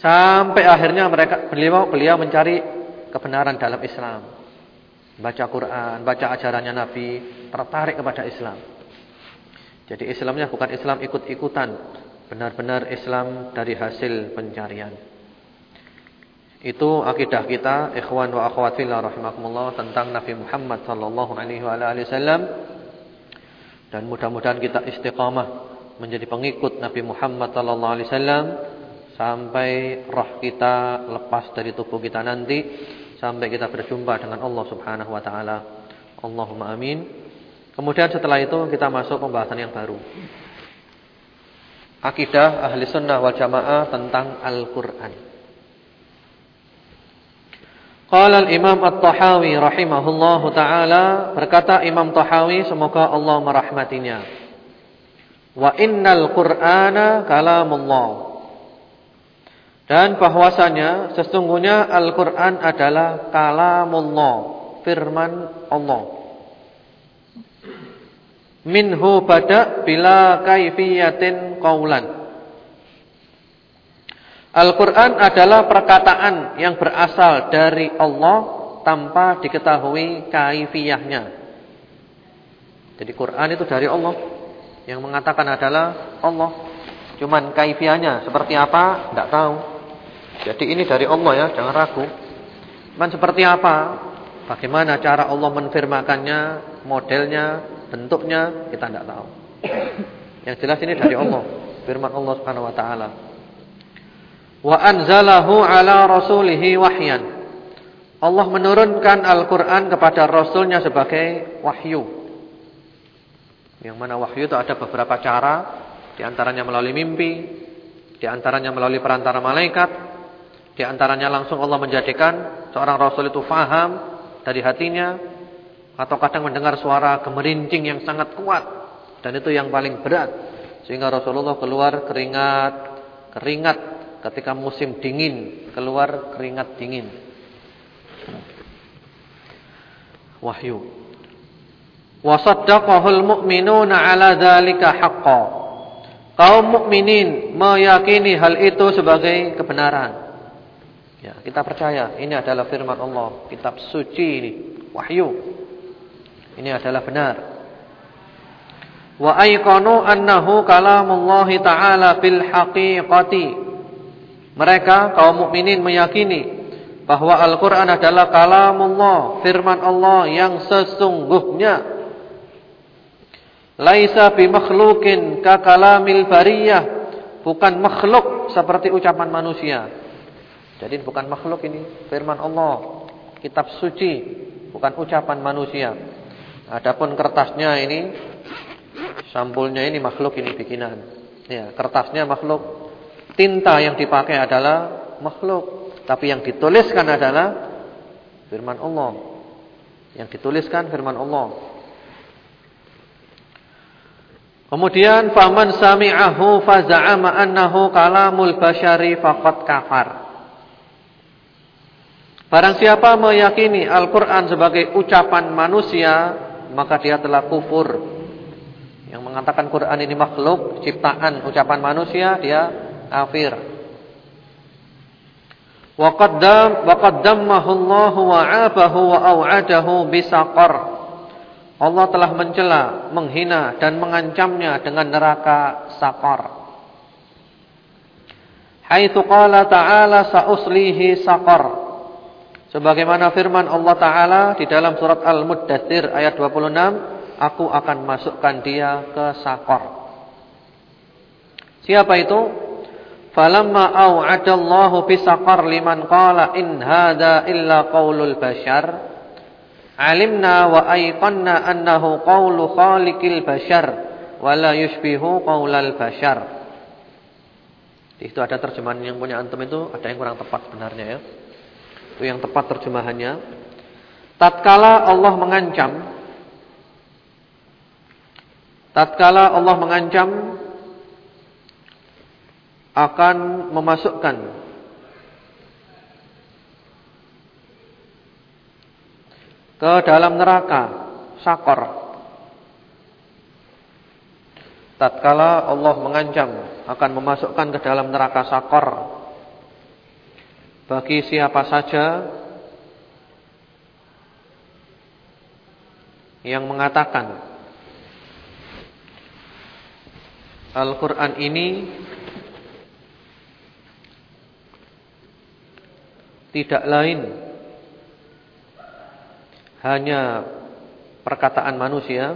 Sampai akhirnya mereka beliau beliau mencari kebenaran dalam Islam. Baca Quran, baca ajarannya Nabi, tertarik kepada Islam. Jadi Islamnya bukan Islam ikut-ikutan, benar-benar Islam dari hasil pencarian. Itu akidah kita ikhwan wa akhwat fillah rahimakumullah tentang Nabi Muhammad sallallahu alaihi wasallam dan mudah-mudahan kita istiqamah menjadi pengikut Nabi Muhammad sallallahu alaihi wasallam sampai roh kita lepas dari tubuh kita nanti sampai kita berjumpa dengan Allah Subhanahu wa taala. Allahumma amin. Kemudian setelah itu kita masuk pembahasan yang baru akidah ahli sunnah wal jamaah tentang Al-Quran. Qala al-imam at-tahawi rahimahullahu ta'ala berkata Imam Tahawi semoga Allah merahmatinya. wa innal Qur'ana kalamullah. Dan bahwasanya sesungguhnya Al-Qur'an adalah kalamullah, firman Allah. Minhu bada bila kaifiyatin qaulan. Al-Qur'an adalah perkataan yang berasal dari Allah tanpa diketahui kaifiyahnya. Jadi Quran itu dari Allah. Yang mengatakan adalah Allah. Cuman kaifiyahnya seperti apa? Tidak tahu. Jadi ini dari Allah ya, jangan ragu. Cuman seperti apa? Bagaimana cara Allah menfirmakannya, modelnya, bentuknya, kita tidak tahu. Yang jelas ini dari Allah, firman Allah Subhanahu wa taala. Wa anzalahu ala rasulihi wahyan. Allah menurunkan Al-Qur'an kepada rasulnya sebagai wahyu. Yang mana wahyu itu ada beberapa cara, di antaranya melalui mimpi, di antaranya melalui perantara malaikat, di antaranya langsung Allah menjadikan seorang rasul itu faham dari hatinya atau kadang mendengar suara gemerincing yang sangat kuat. Dan itu yang paling berat. Sehingga Rasulullah keluar keringat keringat ketika musim dingin. Keluar keringat dingin. Wahyu. Wasaddaqahul mu'minuna ala dzalika haqqan. Kaum mukminin meyakini hal itu sebagai kebenaran. Ya, kita percaya ini adalah firman Allah, kitab suci ini, wahyu. Ini adalah benar. Wa ayqanu annahu kalamullah taala bil haqiqati. Mereka kaum mukminin meyakini bahwa Al-Qur'an adalah kalamullah, firman Allah yang sesungguhnya Laisa bimakhluqin ka kalamil bariyah, bukan makhluk seperti ucapan manusia. Jadi bukan makhluk ini firman Allah, kitab suci, bukan ucapan manusia. Adapun kertasnya ini sampulnya ini makhluk ini bikinan. Ya, kertasnya makhluk. Tinta yang dipakai adalah makhluk, tapi yang dituliskan adalah firman Allah. Yang dituliskan firman Allah. Kemudian faman sami'ahu faza'ama annahu kalamul bashari faqad kafar. Barang siapa meyakini Al-Qur'an sebagai ucapan manusia, maka dia telah kufur. Yang mengatakan Quran ini makhluk, ciptaan ucapan manusia, dia kafir. Wa qaddam Allah wa 'abahu wa au'adahu bisaqar. Allah telah mencela, menghina dan mengancamnya dengan neraka sakar. Haitsu qala ta'ala sa'uslihi sakar. Sebagaimana firman Allah taala di dalam surat Al-Muddatsir ayat 26, aku akan masukkan dia ke sakar. Siapa itu? Falamma au'adallahu bisaqar liman qala in hadza illa qaulul bashar alimna wa ayqanna annahu qawlu khaliqil bashar wa la yushbihu qawlal bashar. Itu ada terjemahan yang punya antum itu ada yang kurang tepat sebenarnya ya. Itu yang tepat terjemahannya. Tatkala Allah mengancam Tatkala Allah mengancam akan memasukkan ke dalam neraka sakor. Tatkala Allah mengancam akan memasukkan ke dalam neraka sakor bagi siapa saja yang mengatakan Al-Quran ini tidak lain hanya perkataan manusia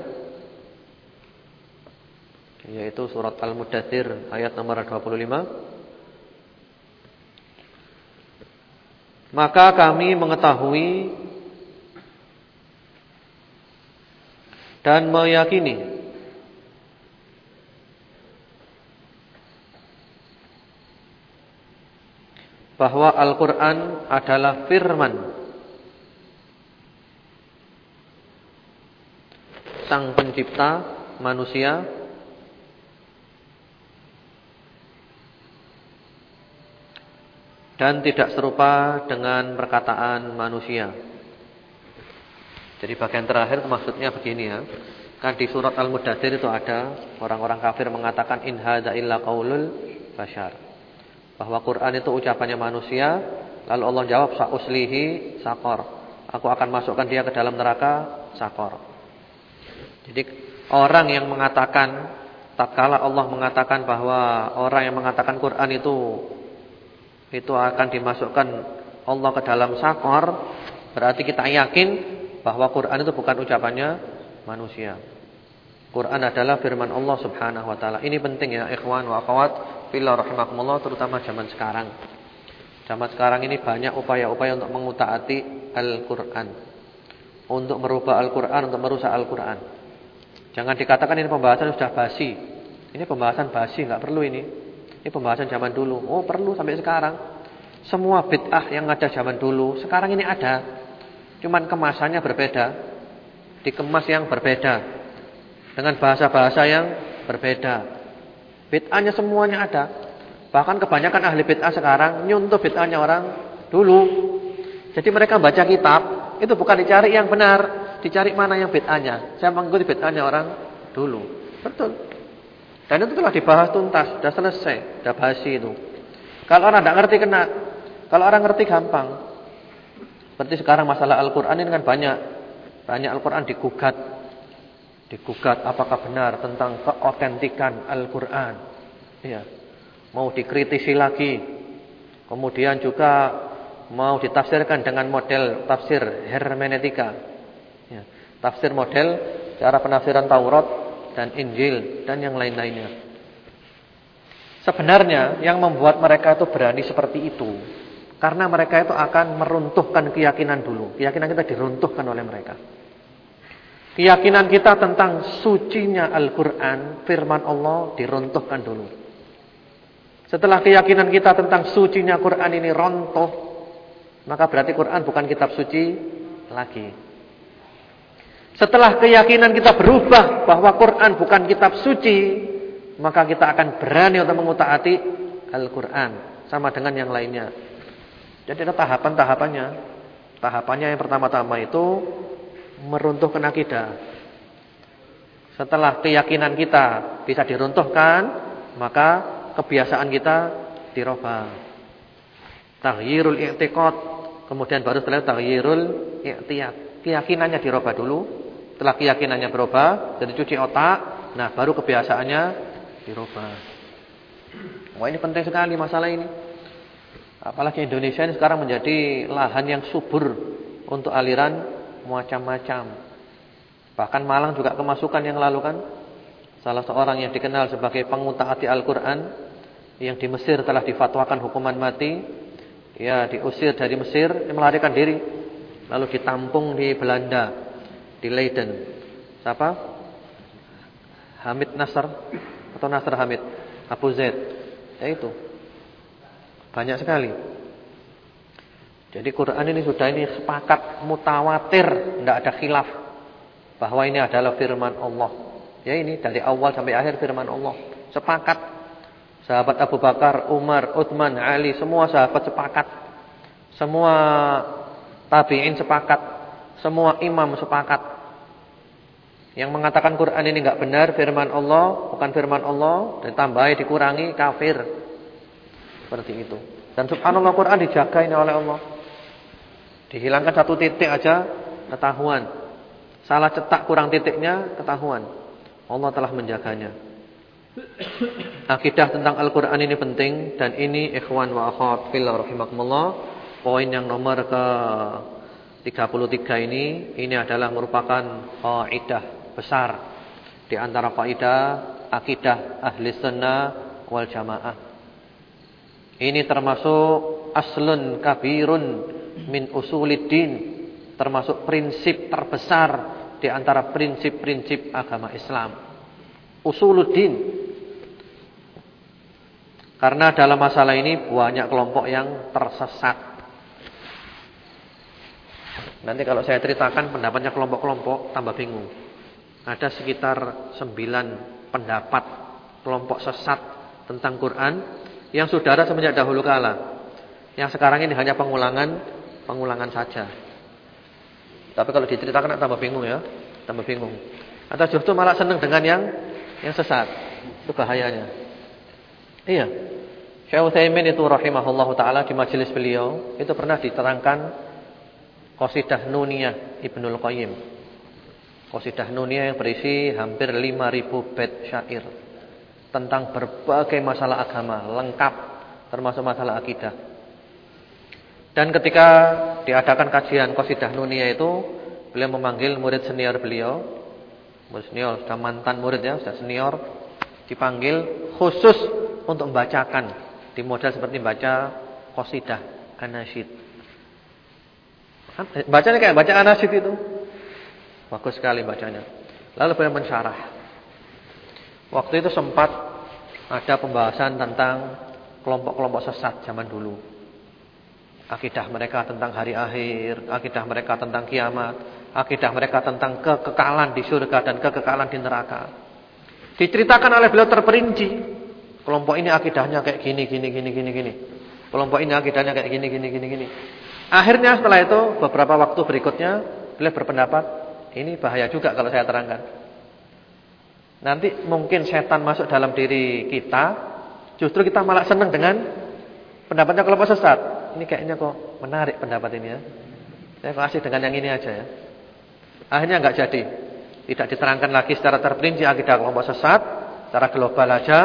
yaitu surat Al-Mudathir ayat nomor 25 maka kami mengetahui dan meyakini bahwa Al-Quran adalah firman. Sang pencipta manusia dan tidak serupa dengan perkataan manusia. Jadi bagian terakhir maksudnya begini ya. Kan di surat Al-Mudathir itu ada orang-orang kafir mengatakan in hadza illa qaulul bashar. Bahwa Quran itu ucapannya manusia, lalu Allah jawab sauslihi sakor. Aku akan masukkan dia ke dalam neraka sakor. Jadi orang yang mengatakan tatkala Allah mengatakan bahwa orang yang mengatakan Quran itu itu akan dimasukkan Allah ke dalam sakor, berarti kita yakin bahwa Quran itu bukan ucapannya manusia. Quran adalah firman Allah Subhanahu wa taala. Ini penting ya ikhwan wa akhwat fillah rahimakumullah terutama zaman sekarang. Zaman sekarang ini banyak upaya-upaya untuk mengutaati Al-Qur'an. Untuk merubah Al-Qur'an, untuk merusak Al-Qur'an. Jangan dikatakan ini pembahasan sudah basi. Ini pembahasan basi, enggak perlu ini. Ini pembahasan zaman dulu. Oh, perlu sampai sekarang. Semua bid'ah yang ada zaman dulu, sekarang ini ada. Cuman kemasannya berbeda. Dikemas yang berbeda. Dengan bahasa-bahasa yang berbeda. Bid'ahnya semuanya ada. Bahkan kebanyakan ahli bid'ah sekarang nyuntuh bid'ahnya orang dulu. Jadi mereka baca kitab, itu bukan dicari yang benar, dicari mana yang bid'ahnya. Saya mengikuti bid'ahnya orang dulu. Betul. Dan itu telah dibahas tuntas, sudah selesai, sudah bahas itu. Kalau orang tidak ngerti kena, kalau orang ngerti gampang. Seperti sekarang masalah Al-Quran ini kan banyak. Banyak Al-Quran digugat. Digugat apakah benar tentang keotentikan Al-Quran. Ya. Mau dikritisi lagi. Kemudian juga mau ditafsirkan dengan model tafsir hermeneutika. Ya. Tafsir model cara penafsiran Taurat dan Injil dan yang lain-lainnya. Sebenarnya yang membuat mereka itu berani seperti itu karena mereka itu akan meruntuhkan keyakinan dulu. Keyakinan kita diruntuhkan oleh mereka. Keyakinan kita tentang sucinya Al-Quran, firman Allah diruntuhkan dulu. Setelah keyakinan kita tentang sucinya Quran ini rontuh, maka berarti Quran bukan kitab suci lagi. Setelah keyakinan kita berubah bahwa Quran bukan kitab suci, maka kita akan berani untuk mengutaati Al-Quran sama dengan yang lainnya. Jadi ada tahapan-tahapannya. Tahapannya yang pertama-tama itu meruntuhkan akidah. Setelah keyakinan kita bisa diruntuhkan, maka kebiasaan kita dirubah. Taghyirul i'tiqad, kemudian baru setelah taghyirul i'tiyad. Keyakinannya dirubah dulu. Setelah keyakinannya berubah, jadi cuci otak, nah baru kebiasaannya dirubah. Wah ini penting sekali masalah ini. Apalagi Indonesia ini sekarang menjadi lahan yang subur untuk aliran macam-macam. Bahkan Malang juga kemasukan yang lalu kan. Salah seorang yang dikenal sebagai pengutaati Al-Quran. Yang di Mesir telah difatwakan hukuman mati. Ya diusir dari Mesir, melarikan diri. Lalu ditampung di Belanda. Di Leiden. Siapa? Hamid Nasr. Atau Nasr Hamid. Abu Zaid. Ya itu. Banyak sekali. Jadi Quran ini sudah ini sepakat mutawatir, tidak ada khilaf bahwa ini adalah firman Allah. Ya ini dari awal sampai akhir firman Allah. Sepakat. Sahabat Abu Bakar, Umar, Uthman, Ali, semua sahabat sepakat. Semua tabi'in sepakat. Semua imam sepakat. Yang mengatakan Quran ini enggak benar firman Allah, bukan firman Allah, ditambahi dikurangi kafir. Seperti itu. Dan subhanallah Quran dijaga ini oleh Allah. Dihilangkan satu titik aja ketahuan. Salah cetak kurang titiknya ketahuan. Allah telah menjaganya. Akidah tentang Al-Quran ini penting dan ini ikhwan wa akhwat fillah rahimakumullah. Poin yang nomor ke 33 ini ini adalah merupakan kaidah besar di antara kaidah akidah ahli sunnah wal jamaah. Ini termasuk aslun kabirun min usuliddin, termasuk prinsip terbesar di antara prinsip-prinsip agama Islam. Usuluddin. Karena dalam masalah ini banyak kelompok yang tersesat. Nanti kalau saya ceritakan pendapatnya kelompok-kelompok tambah bingung. Ada sekitar sembilan pendapat kelompok sesat tentang Quran yang saudara semenjak dahulu kala. Yang sekarang ini hanya pengulangan, pengulangan saja. Tapi kalau diceritakan tambah bingung ya, tambah bingung. Atau justru malah senang dengan yang yang sesat. Itu bahayanya. Iya. Syekh Utsaimin itu rahimahullah taala di majelis beliau itu pernah diterangkan Qasidah Nuniyah Ibnul Qayyim. Qasidah Nuniyah yang berisi hampir 5000 bait syair tentang berbagai masalah agama, lengkap termasuk masalah akidah. Dan ketika diadakan kajian Qasidah Nuniyah itu, beliau memanggil murid senior beliau, murid senior sudah mantan murid ya, sudah senior, dipanggil khusus untuk membacakan di modal seperti baca qasidah anasyid. Bacanya kayak baca anasyid itu. Bagus sekali bacanya. Lalu beliau mensyarah. Waktu itu sempat ada pembahasan tentang kelompok-kelompok sesat zaman dulu. Akidah mereka tentang hari akhir, akidah mereka tentang kiamat, akidah mereka tentang kekekalan di surga dan kekekalan di neraka. Diceritakan oleh beliau terperinci. Kelompok ini akidahnya kayak gini, gini, gini, gini, gini. Kelompok ini akidahnya kayak gini, gini, gini, gini. Akhirnya setelah itu beberapa waktu berikutnya beliau berpendapat ini bahaya juga kalau saya terangkan. Nanti mungkin setan masuk dalam diri kita, justru kita malah senang dengan pendapatnya kelompok sesat. Ini kayaknya kok menarik pendapat ini ya. Saya kasih dengan yang ini aja ya. Akhirnya enggak jadi. Tidak diterangkan lagi secara terperinci akidah kelompok sesat, secara global aja,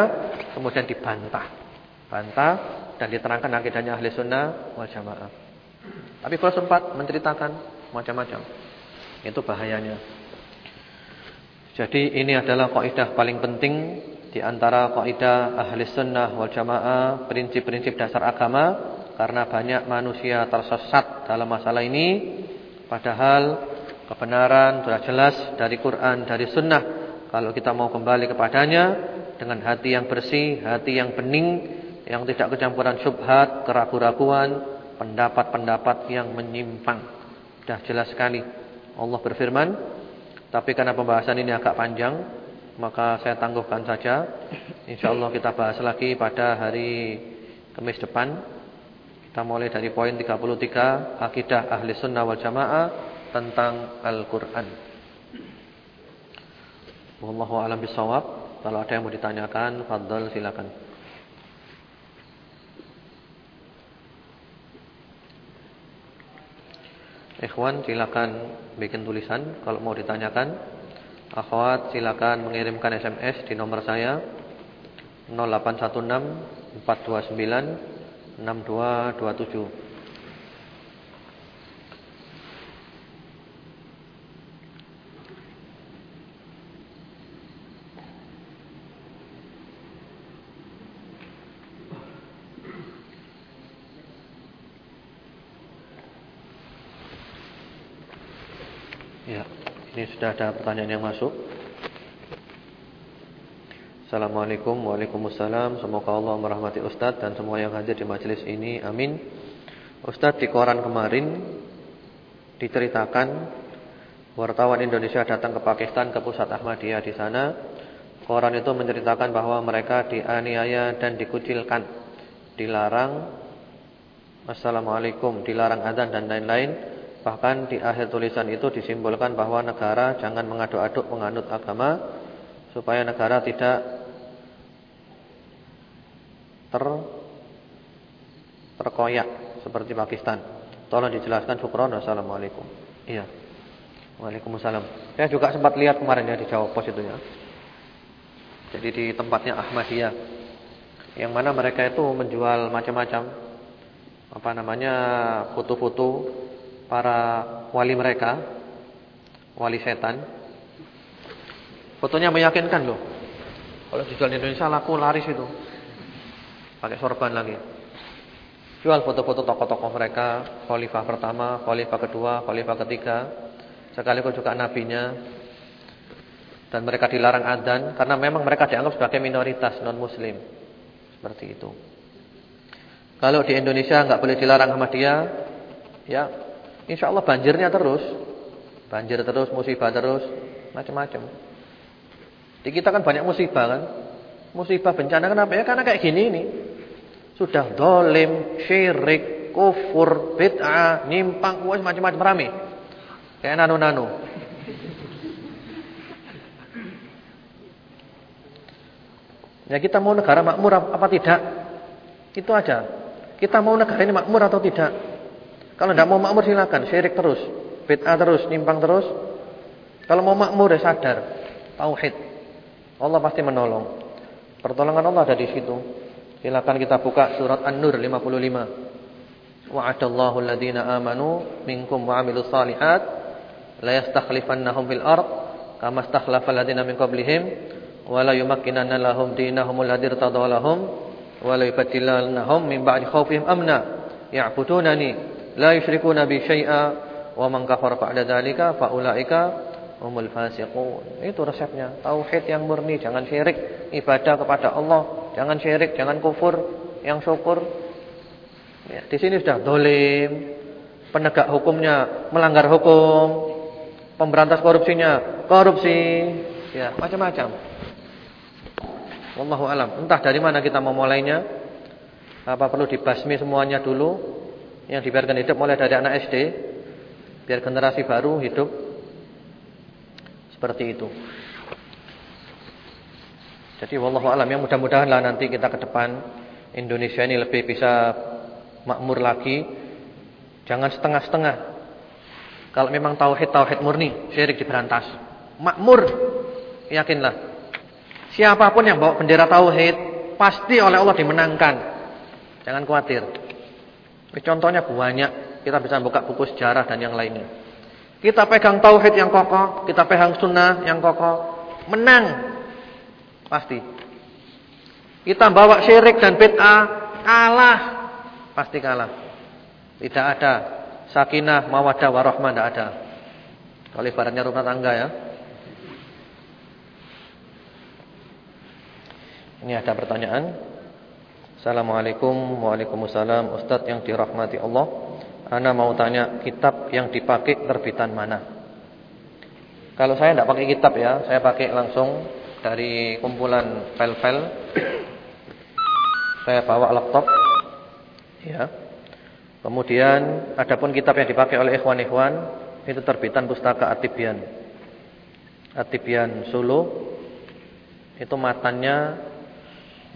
kemudian dibantah. Bantah dan diterangkan akidahnya ahli sunnah wal jamaah. Tapi kalau sempat menceritakan macam-macam. Itu bahayanya. Jadi ini adalah kaidah paling penting di antara kaidah ahli sunnah wal jamaah, prinsip-prinsip dasar agama karena banyak manusia tersesat dalam masalah ini padahal kebenaran sudah jelas dari Quran, dari sunnah kalau kita mau kembali kepadanya dengan hati yang bersih, hati yang bening yang tidak kecampuran syubhat, keraguan-raguan, pendapat-pendapat yang menyimpang. Sudah jelas sekali. Allah berfirman, tapi karena pembahasan ini agak panjang, maka saya tangguhkan saja. Insyaallah kita bahas lagi pada hari Kamis depan. Kita mulai dari poin 33 Akidah Ahli Sunnah wal Jamaah Tentang Al-Quran Wallahu alam bisawab Kalau ada yang mau ditanyakan Fadol silakan Ikhwan silakan bikin tulisan Kalau mau ditanyakan. Akhwat silakan mengirimkan SMS Di nomor saya 0816 429 6227 Ya, ini sudah ada pertanyaan yang masuk. Assalamualaikum Waalaikumsalam. Semoga Allah merahmati Ustadz dan semua yang hadir di majelis ini. Amin. Ustadz di koran kemarin Diceritakan Wartawan Indonesia datang ke Pakistan Ke pusat Ahmadiyah di sana. Koran itu menceritakan bahwa mereka dianiaya dan dikucilkan Dilarang Assalamualaikum Dilarang adzan dan lain-lain Bahkan di akhir tulisan itu disimbolkan bahwa negara jangan mengaduk-aduk menganut agama supaya negara tidak ter terkoyak seperti Pakistan. Tolong dijelaskan syukron. Assalamualaikum. Iya. Waalaikumsalam. Saya juga sempat lihat kemarin ya di Jawa Pos itu ya. Jadi di tempatnya Ahmadiyah. Yang mana mereka itu menjual macam-macam apa namanya foto-foto para wali mereka, wali setan. Fotonya meyakinkan loh. Kalau dijual di Indonesia laku laris itu pakai sorban lagi. Jual foto-foto tokoh-tokoh mereka, khalifah pertama, khalifah kedua, khalifah ketiga, sekaligus juga nabinya. Dan mereka dilarang adzan karena memang mereka dianggap sebagai minoritas non muslim. Seperti itu. Kalau di Indonesia nggak boleh dilarang sama dia, ya insya Allah banjirnya terus. Banjir terus, musibah terus, macam-macam. Di kita kan banyak musibah kan. Musibah bencana kenapa ya? Karena kayak gini ini. Sudah dolim, syirik, kufur, bid'ah, nyimpang, wes macam-macam rame. Kayak nano-nano. Ya kita mau negara makmur apa tidak? Itu aja. Kita mau negara ini makmur atau tidak? Kalau tidak mau makmur silakan, syirik terus, bid'ah terus, nyimpang terus. Kalau mau makmur ya sadar, tauhid. Allah pasti menolong. Pertolongan Allah ada di situ. Silakan kita buka surat An-Nur 55. Wa'adallahu alladhina amanu minkum wa 'amilus salihat la yastakhlifannahum fil ard kama istakhlafa alladhina min qablihim wa la yumakkinanna lahum dinahum alladhi irtadha lahum wa la yubaddilannahum min ba'di khawfihim amna ya'budunani la yushrikuna bi syai'a wa man kafara ba'da dzalika fa ulaika. Itu resepnya. Tauhid yang murni, jangan syirik, ibadah kepada Allah, jangan syirik, jangan kufur, yang syukur. Ya, di sini sudah dolim, penegak hukumnya melanggar hukum, pemberantas korupsinya korupsi, ya macam-macam. Wallahu alam. Entah dari mana kita memulainya. Apa perlu dibasmi semuanya dulu? Yang dibiarkan hidup mulai dari anak SD, biar generasi baru hidup seperti itu. Jadi wallahu alam yang mudah-mudahan lah nanti kita ke depan Indonesia ini lebih bisa makmur lagi. Jangan setengah-setengah. Kalau memang tauhid tauhid murni, syirik diberantas. Makmur, yakinlah. Siapa pun yang bawa bendera tauhid pasti oleh Allah dimenangkan. Jangan khawatir. Contohnya banyak, kita bisa buka buku sejarah dan yang lainnya. Kita pegang tauhid yang kokoh, kita pegang sunnah yang kokoh, menang pasti. Kita bawa syirik dan bid'ah, kalah, pasti kalah. Tidak ada sakinah, mawadah, warahmah tidak ada. Kalau ibaratnya rumah tangga ya. Ini ada pertanyaan. Assalamualaikum Waalaikumsalam Ustadz yang dirahmati Allah Ana mau tanya kitab yang dipakai terbitan mana? Kalau saya tidak pakai kitab ya, saya pakai langsung dari kumpulan file-file. Saya bawa laptop. Ya. Kemudian adapun kitab yang dipakai oleh ikhwan-ikhwan itu terbitan pustaka Atibian. Atibian Solo. Itu matannya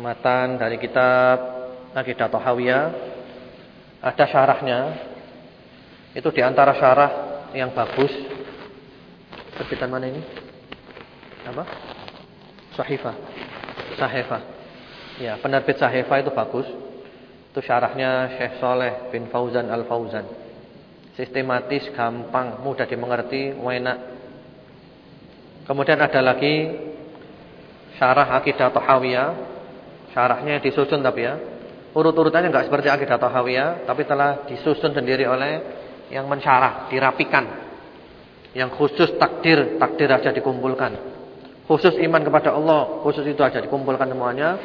matan dari kitab Aqidah Tahawiyah. Ada syarahnya itu di antara syarah yang bagus. Terbitan mana ini? Apa? Sahifah. Sahifah. Ya, penerbit Sahifah itu bagus. Itu syarahnya Syekh Soleh bin Fauzan Al-Fauzan. Sistematis, gampang, mudah dimengerti, enak. Kemudian ada lagi syarah Aqidah Tahawiyah. Syarahnya disusun tapi ya. Urut-urutannya enggak seperti Aqidah Tahawiyah, tapi telah disusun sendiri oleh yang mensyarah, dirapikan. Yang khusus takdir, takdir aja dikumpulkan. Khusus iman kepada Allah, khusus itu aja dikumpulkan semuanya.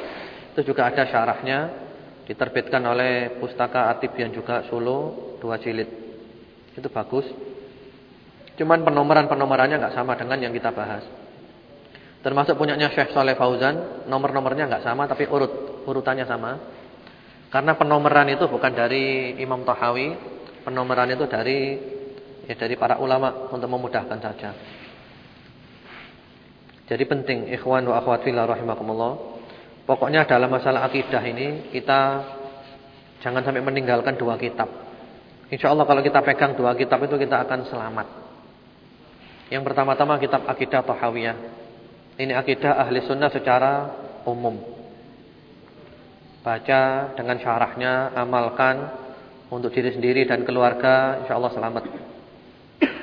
Itu juga ada syarahnya, diterbitkan oleh Pustaka Atibian juga Solo, dua jilid. Itu bagus. Cuman penomoran-penomorannya nggak sama dengan yang kita bahas. Termasuk punyanya Syekh Saleh Fauzan, nomor-nomornya nggak sama tapi urut urutannya sama. Karena penomoran itu bukan dari Imam Tahawi, Penomoran itu dari ya dari para ulama untuk memudahkan saja. Jadi penting ikhwan wa akhwat fillah rahimakumullah. Pokoknya dalam masalah akidah ini kita jangan sampai meninggalkan dua kitab. Insya Allah kalau kita pegang dua kitab itu kita akan selamat. Yang pertama-tama kitab akidah Tahawiyah. Ini akidah ahli sunnah secara umum. Baca dengan syarahnya, amalkan untuk diri sendiri dan keluarga insyaallah selamat.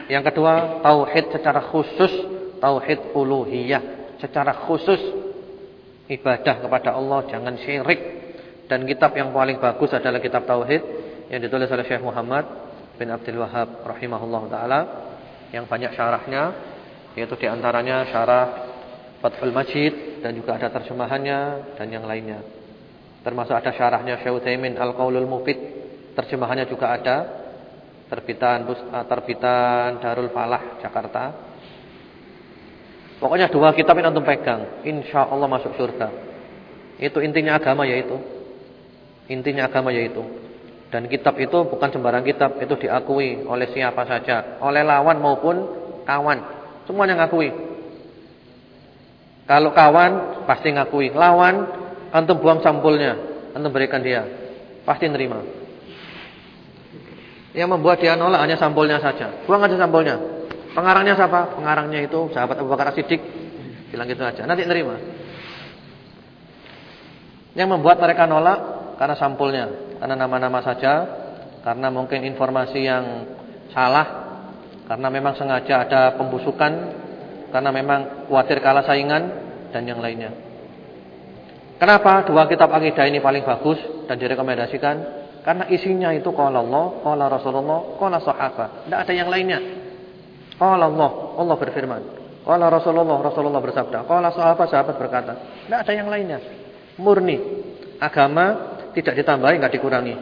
Yang kedua, tauhid secara khusus, tauhid uluhiyah secara khusus ibadah kepada Allah jangan syirik. Dan kitab yang paling bagus adalah kitab tauhid yang ditulis oleh Syekh Muhammad bin Abdul Wahab rahimahullah taala yang banyak syarahnya yaitu di antaranya syarah Fathul Majid dan juga ada terjemahannya dan yang lainnya. Termasuk ada syarahnya Syekh Utsaimin Al-Qaulul Mufid Terjemahannya juga ada terbitan eh, terbitan Darul Falah Jakarta. Pokoknya dua kitab ini antum pegang, insya Allah masuk surga. Itu intinya agama yaitu. Intinya agama yaitu Dan kitab itu bukan sembarang kitab, itu diakui oleh siapa saja, oleh lawan maupun kawan. Semuanya ngakui. Kalau kawan pasti ngakui, lawan antum buang sampulnya, antum berikan dia, pasti nerima. Yang membuat dia nolak hanya sampulnya saja. Buang aja sampulnya. Pengarangnya siapa? Pengarangnya itu sahabat Abu Bakar Siddiq. Bilang gitu aja, nanti nerima. Yang membuat mereka nolak karena sampulnya, karena nama-nama saja, karena mungkin informasi yang salah, karena memang sengaja ada pembusukan, karena memang khawatir kalah saingan dan yang lainnya. Kenapa dua kitab akidah ini paling bagus dan direkomendasikan? Karena isinya itu qala Allah, qala Rasulullah, qala sahabat. Tidak ada yang lainnya. Qala Allah, Allah berfirman. Qala Rasulullah, Rasulullah bersabda. Qala sahabat, sahabat berkata. Tidak ada yang lainnya murni. Agama tidak ditambahi, enggak dikurangi.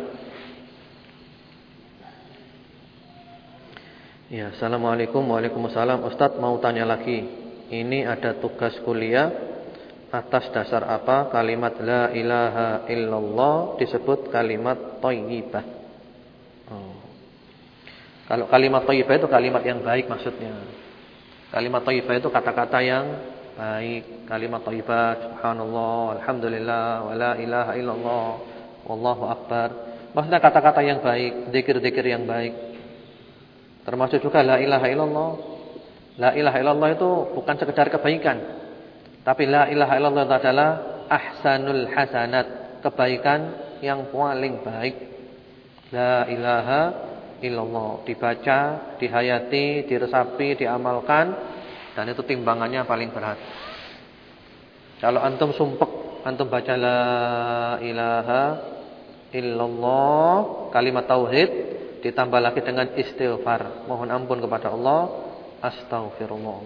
Ya, Assalamualaikum. Waalaikumsalam. Ustadz mau tanya lagi. Ini ada tugas kuliah Atas dasar apa? Kalimat La ilaha illallah Disebut kalimat Tayyibah. Oh. Kalau kalimat Tayyibah itu kalimat yang baik maksudnya. Kalimat Tayyibah itu kata-kata yang baik. Kalimat thayyibah subhanallah alhamdulillah wala ilaha illallah wallahu akbar. Maksudnya kata-kata yang baik zikir-zikir yang baik termasuk juga la ilaha illallah. La ilaha illallah itu bukan sekedar kebaikan. Tapi la ilaha illallah itu adalah ahsanul hasanat kebaikan yang paling baik. La ilaha illallah. Dibaca dihayati diresapi diamalkan dan itu timbangannya paling berat. Kalau antum sumpek, antum baca la ilaha illallah, kalimat tauhid ditambah lagi dengan istighfar, mohon ampun kepada Allah, astaghfirullah.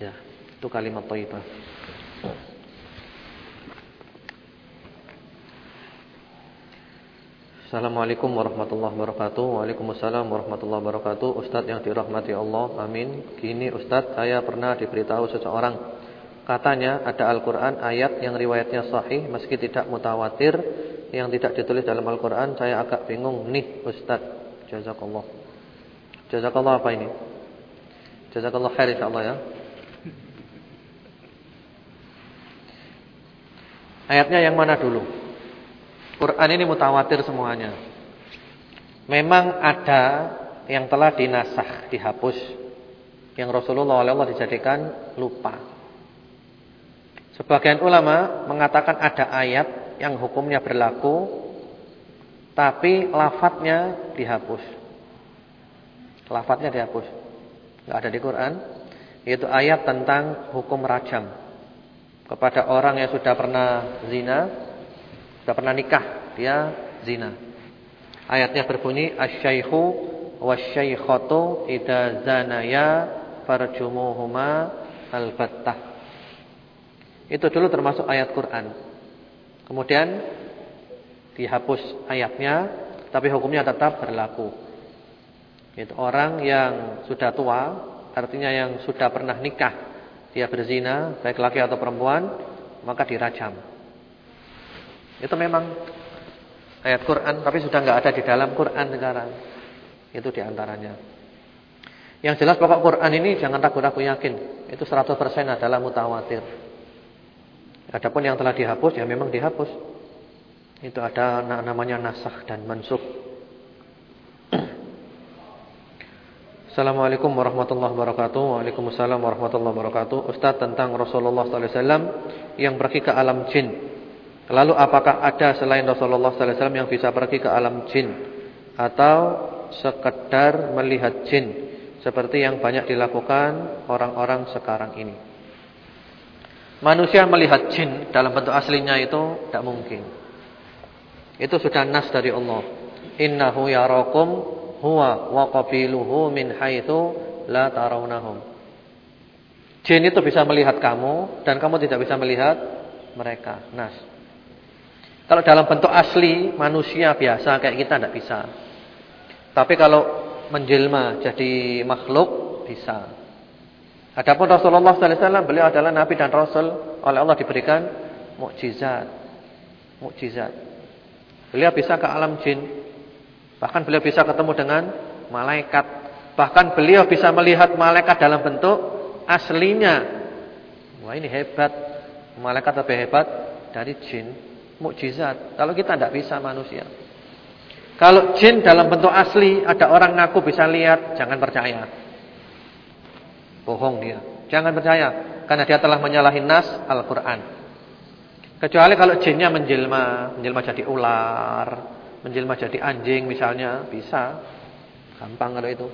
Ya, itu kalimat thayyibah. Assalamualaikum warahmatullahi wabarakatuh. Waalaikumsalam warahmatullahi wabarakatuh. Ustadz yang dirahmati Allah Amin. Gini Ustadz saya pernah diberitahu seseorang. Katanya ada Al-Quran ayat yang riwayatnya sahih Meski tidak mutawatir Yang tidak ditulis dalam Al-Quran Saya agak bingung nih Ustadz Jazakallah Jazakallah apa ini? Jazakallah khair insyaAllah ya Ayatnya yang mana dulu? Quran ini mutawatir semuanya. Memang ada yang telah dinasah, dihapus. Yang Rasulullah Allah dijadikan lupa. Sebagian ulama mengatakan ada ayat yang hukumnya berlaku tapi lafadznya dihapus. Lafadznya dihapus. Enggak ada di Quran. Yaitu ayat tentang hukum rajam kepada orang yang sudah pernah zina sudah pernah nikah, dia zina. Ayatnya berbunyi asy-syaikhu wasyaikhatu idza zanaya farjumuhuma albattah. Itu dulu termasuk ayat Quran. Kemudian dihapus ayatnya tapi hukumnya tetap berlaku. Itu orang yang sudah tua, artinya yang sudah pernah nikah, dia berzina, baik laki atau perempuan, maka dirajam. Itu memang ayat Quran tapi sudah enggak ada di dalam Quran sekarang. Itu di antaranya. Yang jelas pokok Quran ini jangan ragu-ragu yakin. Itu 100% adalah mutawatir. Adapun yang telah dihapus ya memang dihapus. Itu ada namanya nasakh dan mansukh. Assalamualaikum warahmatullahi wabarakatuh. Waalaikumsalam warahmatullahi wabarakatuh. Ustaz tentang Rasulullah sallallahu alaihi wasallam yang pergi ke alam jin. Lalu apakah ada selain Rasulullah sallallahu alaihi wasallam yang bisa pergi ke alam jin atau sekedar melihat jin seperti yang banyak dilakukan orang-orang sekarang ini? Manusia melihat jin dalam bentuk aslinya itu tidak mungkin. Itu sudah nas dari Allah. Innahu yarakum huwa wa qabiluhu min haitsu la tarawnahum. Jin itu bisa melihat kamu dan kamu tidak bisa melihat mereka. Nas. Kalau dalam bentuk asli manusia biasa kayak kita tidak bisa. Tapi kalau menjelma jadi makhluk bisa. Adapun Rasulullah sallallahu alaihi beliau adalah nabi dan rasul oleh Allah diberikan mukjizat. Mukjizat. Beliau bisa ke alam jin. Bahkan beliau bisa ketemu dengan malaikat. Bahkan beliau bisa melihat malaikat dalam bentuk aslinya. Wah ini hebat. Malaikat lebih hebat dari jin. Mukjizat. Kalau kita tidak bisa manusia. Kalau jin dalam bentuk asli ada orang ngaku bisa lihat, jangan percaya. Bohong dia. Jangan percaya karena dia telah menyalahi nas Al-Qur'an. Kecuali kalau jinnya menjelma, menjelma jadi ular, menjelma jadi anjing misalnya, bisa. Gampang kalau itu.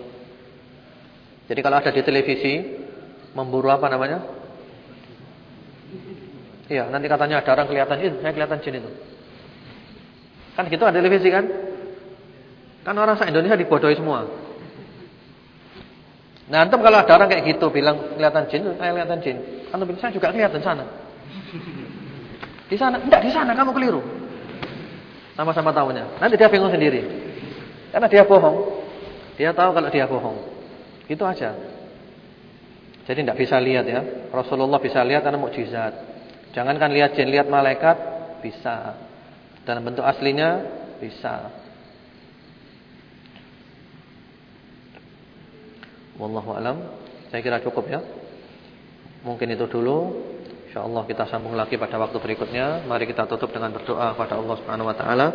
Jadi kalau ada di televisi memburu apa namanya? Iya, nanti katanya ada orang kelihatan jin, saya kelihatan jin itu. Kan gitu ada televisi kan? Kan orang se Indonesia dibodohi semua. Nah, antum kalau ada orang kayak gitu bilang kelihatan jin, saya kelihatan jin. Antum bilang saya juga kelihatan sana. Di sana, enggak di sana, kamu keliru. Sama-sama tahunya. Nanti dia bingung sendiri. Karena dia bohong. Dia tahu kalau dia bohong. Itu aja. Jadi tidak bisa lihat ya. Rasulullah bisa lihat karena mukjizat. Jangankan lihat jin, lihat malaikat bisa. Dalam bentuk aslinya bisa. Wallahu alam. Saya kira cukup ya. Mungkin itu dulu. Insyaallah kita sambung lagi pada waktu berikutnya. Mari kita tutup dengan berdoa kepada Allah Subhanahu wa taala.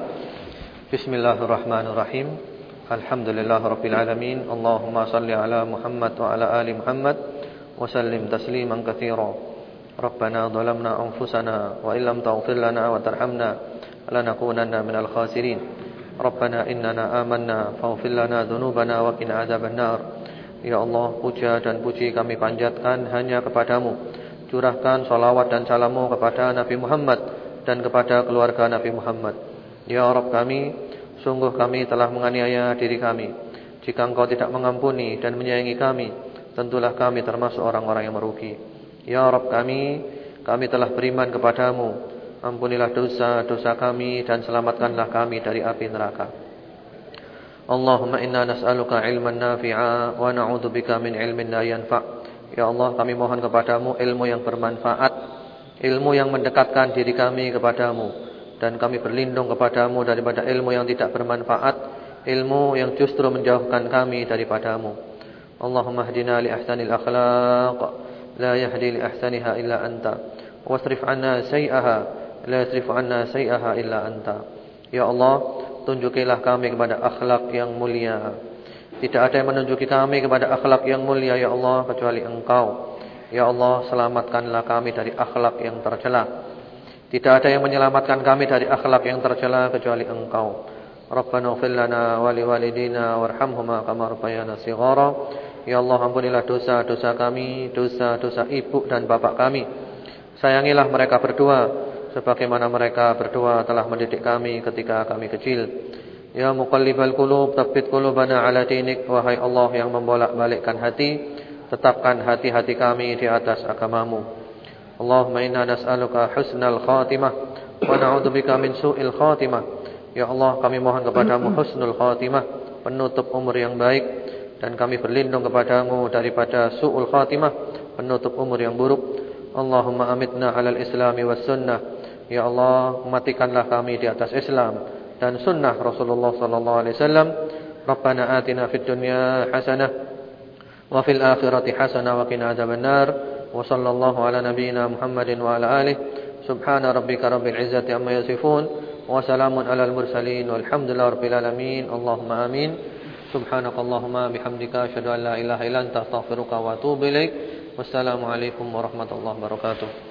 Bismillahirrahmanirrahim. Alhamdulillahirabbil alamin. Allahumma shalli ala Muhammad wa ala ali Muhammad wa sallim tasliman katsira. Rabbana dhalamna anfusana wa illam taghfir lana wa tarhamna lanakunanna minal khasirin. Rabbana innana amanna faghfir lana dhunubana wa qina adzabannar. Ya Allah, puja dan puji kami panjatkan hanya kepadamu. Curahkan salawat dan salammu kepada Nabi Muhammad dan kepada keluarga Nabi Muhammad. Ya Rabb kami, sungguh kami telah menganiaya diri kami. Jika engkau tidak mengampuni dan menyayangi kami, tentulah kami termasuk orang-orang yang merugi. Ya Rabb kami, kami telah beriman kepadamu. Ampunilah dosa-dosa kami dan selamatkanlah kami dari api neraka. Allahumma inna nas'aluka ilman nafi'a wa na'udzubika min ilmin la yanfa'. Ya Allah, kami mohon kepadamu ilmu yang bermanfaat, ilmu yang mendekatkan diri kami kepadamu dan kami berlindung kepadamu daripada ilmu yang tidak bermanfaat, ilmu yang justru menjauhkan kami daripadamu. Allahumma hdina li ahsanil akhlaq, la yahdi li ahsaniha illa anta. Wasrif 'anna sayyi'aha, la yasrif 'anna sayyi'aha illa anta. Ya Allah, tunjukilah kami kepada akhlak yang mulia. Tidak ada yang menunjuki kami kepada akhlak yang mulia ya Allah kecuali Engkau. Ya Allah, selamatkanlah kami dari akhlak yang tercela. Tidak ada yang menyelamatkan kami dari akhlak yang tercela kecuali Engkau. Rabbana ighfir lana wa liwalidina warhamhuma kama shighara. Ya Allah, ampunilah dosa-dosa kami, dosa-dosa ibu dan bapak kami. Sayangilah mereka berdua sebagaimana mereka berdua telah mendidik kami ketika kami kecil. Ya muqallibal qulub, tsabbit qulubana ala dinik. Wahai Allah yang membolak-balikkan hati, tetapkan hati-hati kami di atas agamamu. Allahumma inna nas'aluka husnal khatimah wa na'udzubika min su'il khatimah. Ya Allah, kami mohon kepadamu husnul khatimah, penutup umur yang baik dan kami berlindung kepadamu daripada su'ul khatimah, penutup umur yang buruk. Allahumma amitna 'alal islami was sunnah Ya Allah, matikanlah kami di atas Islam dan sunnah Rasulullah sallallahu alaihi wasallam. Rabbana atina fid dunya hasanah wa fil akhirati hasanah wa qina adzabannar. Wa sallallahu ala nabiyyina Muhammadin wa ala alihi. Subhana rabbika rabbil izzati amma yasifun wa salamun alal mursalin walhamdulillahi rabbil alamin. Allahumma amin. Subhanakallahumma bihamdika asyhadu an la ilaha illa anta astaghfiruka wa atubu ilaik. Wassalamu alaikum warahmatullahi wabarakatuh.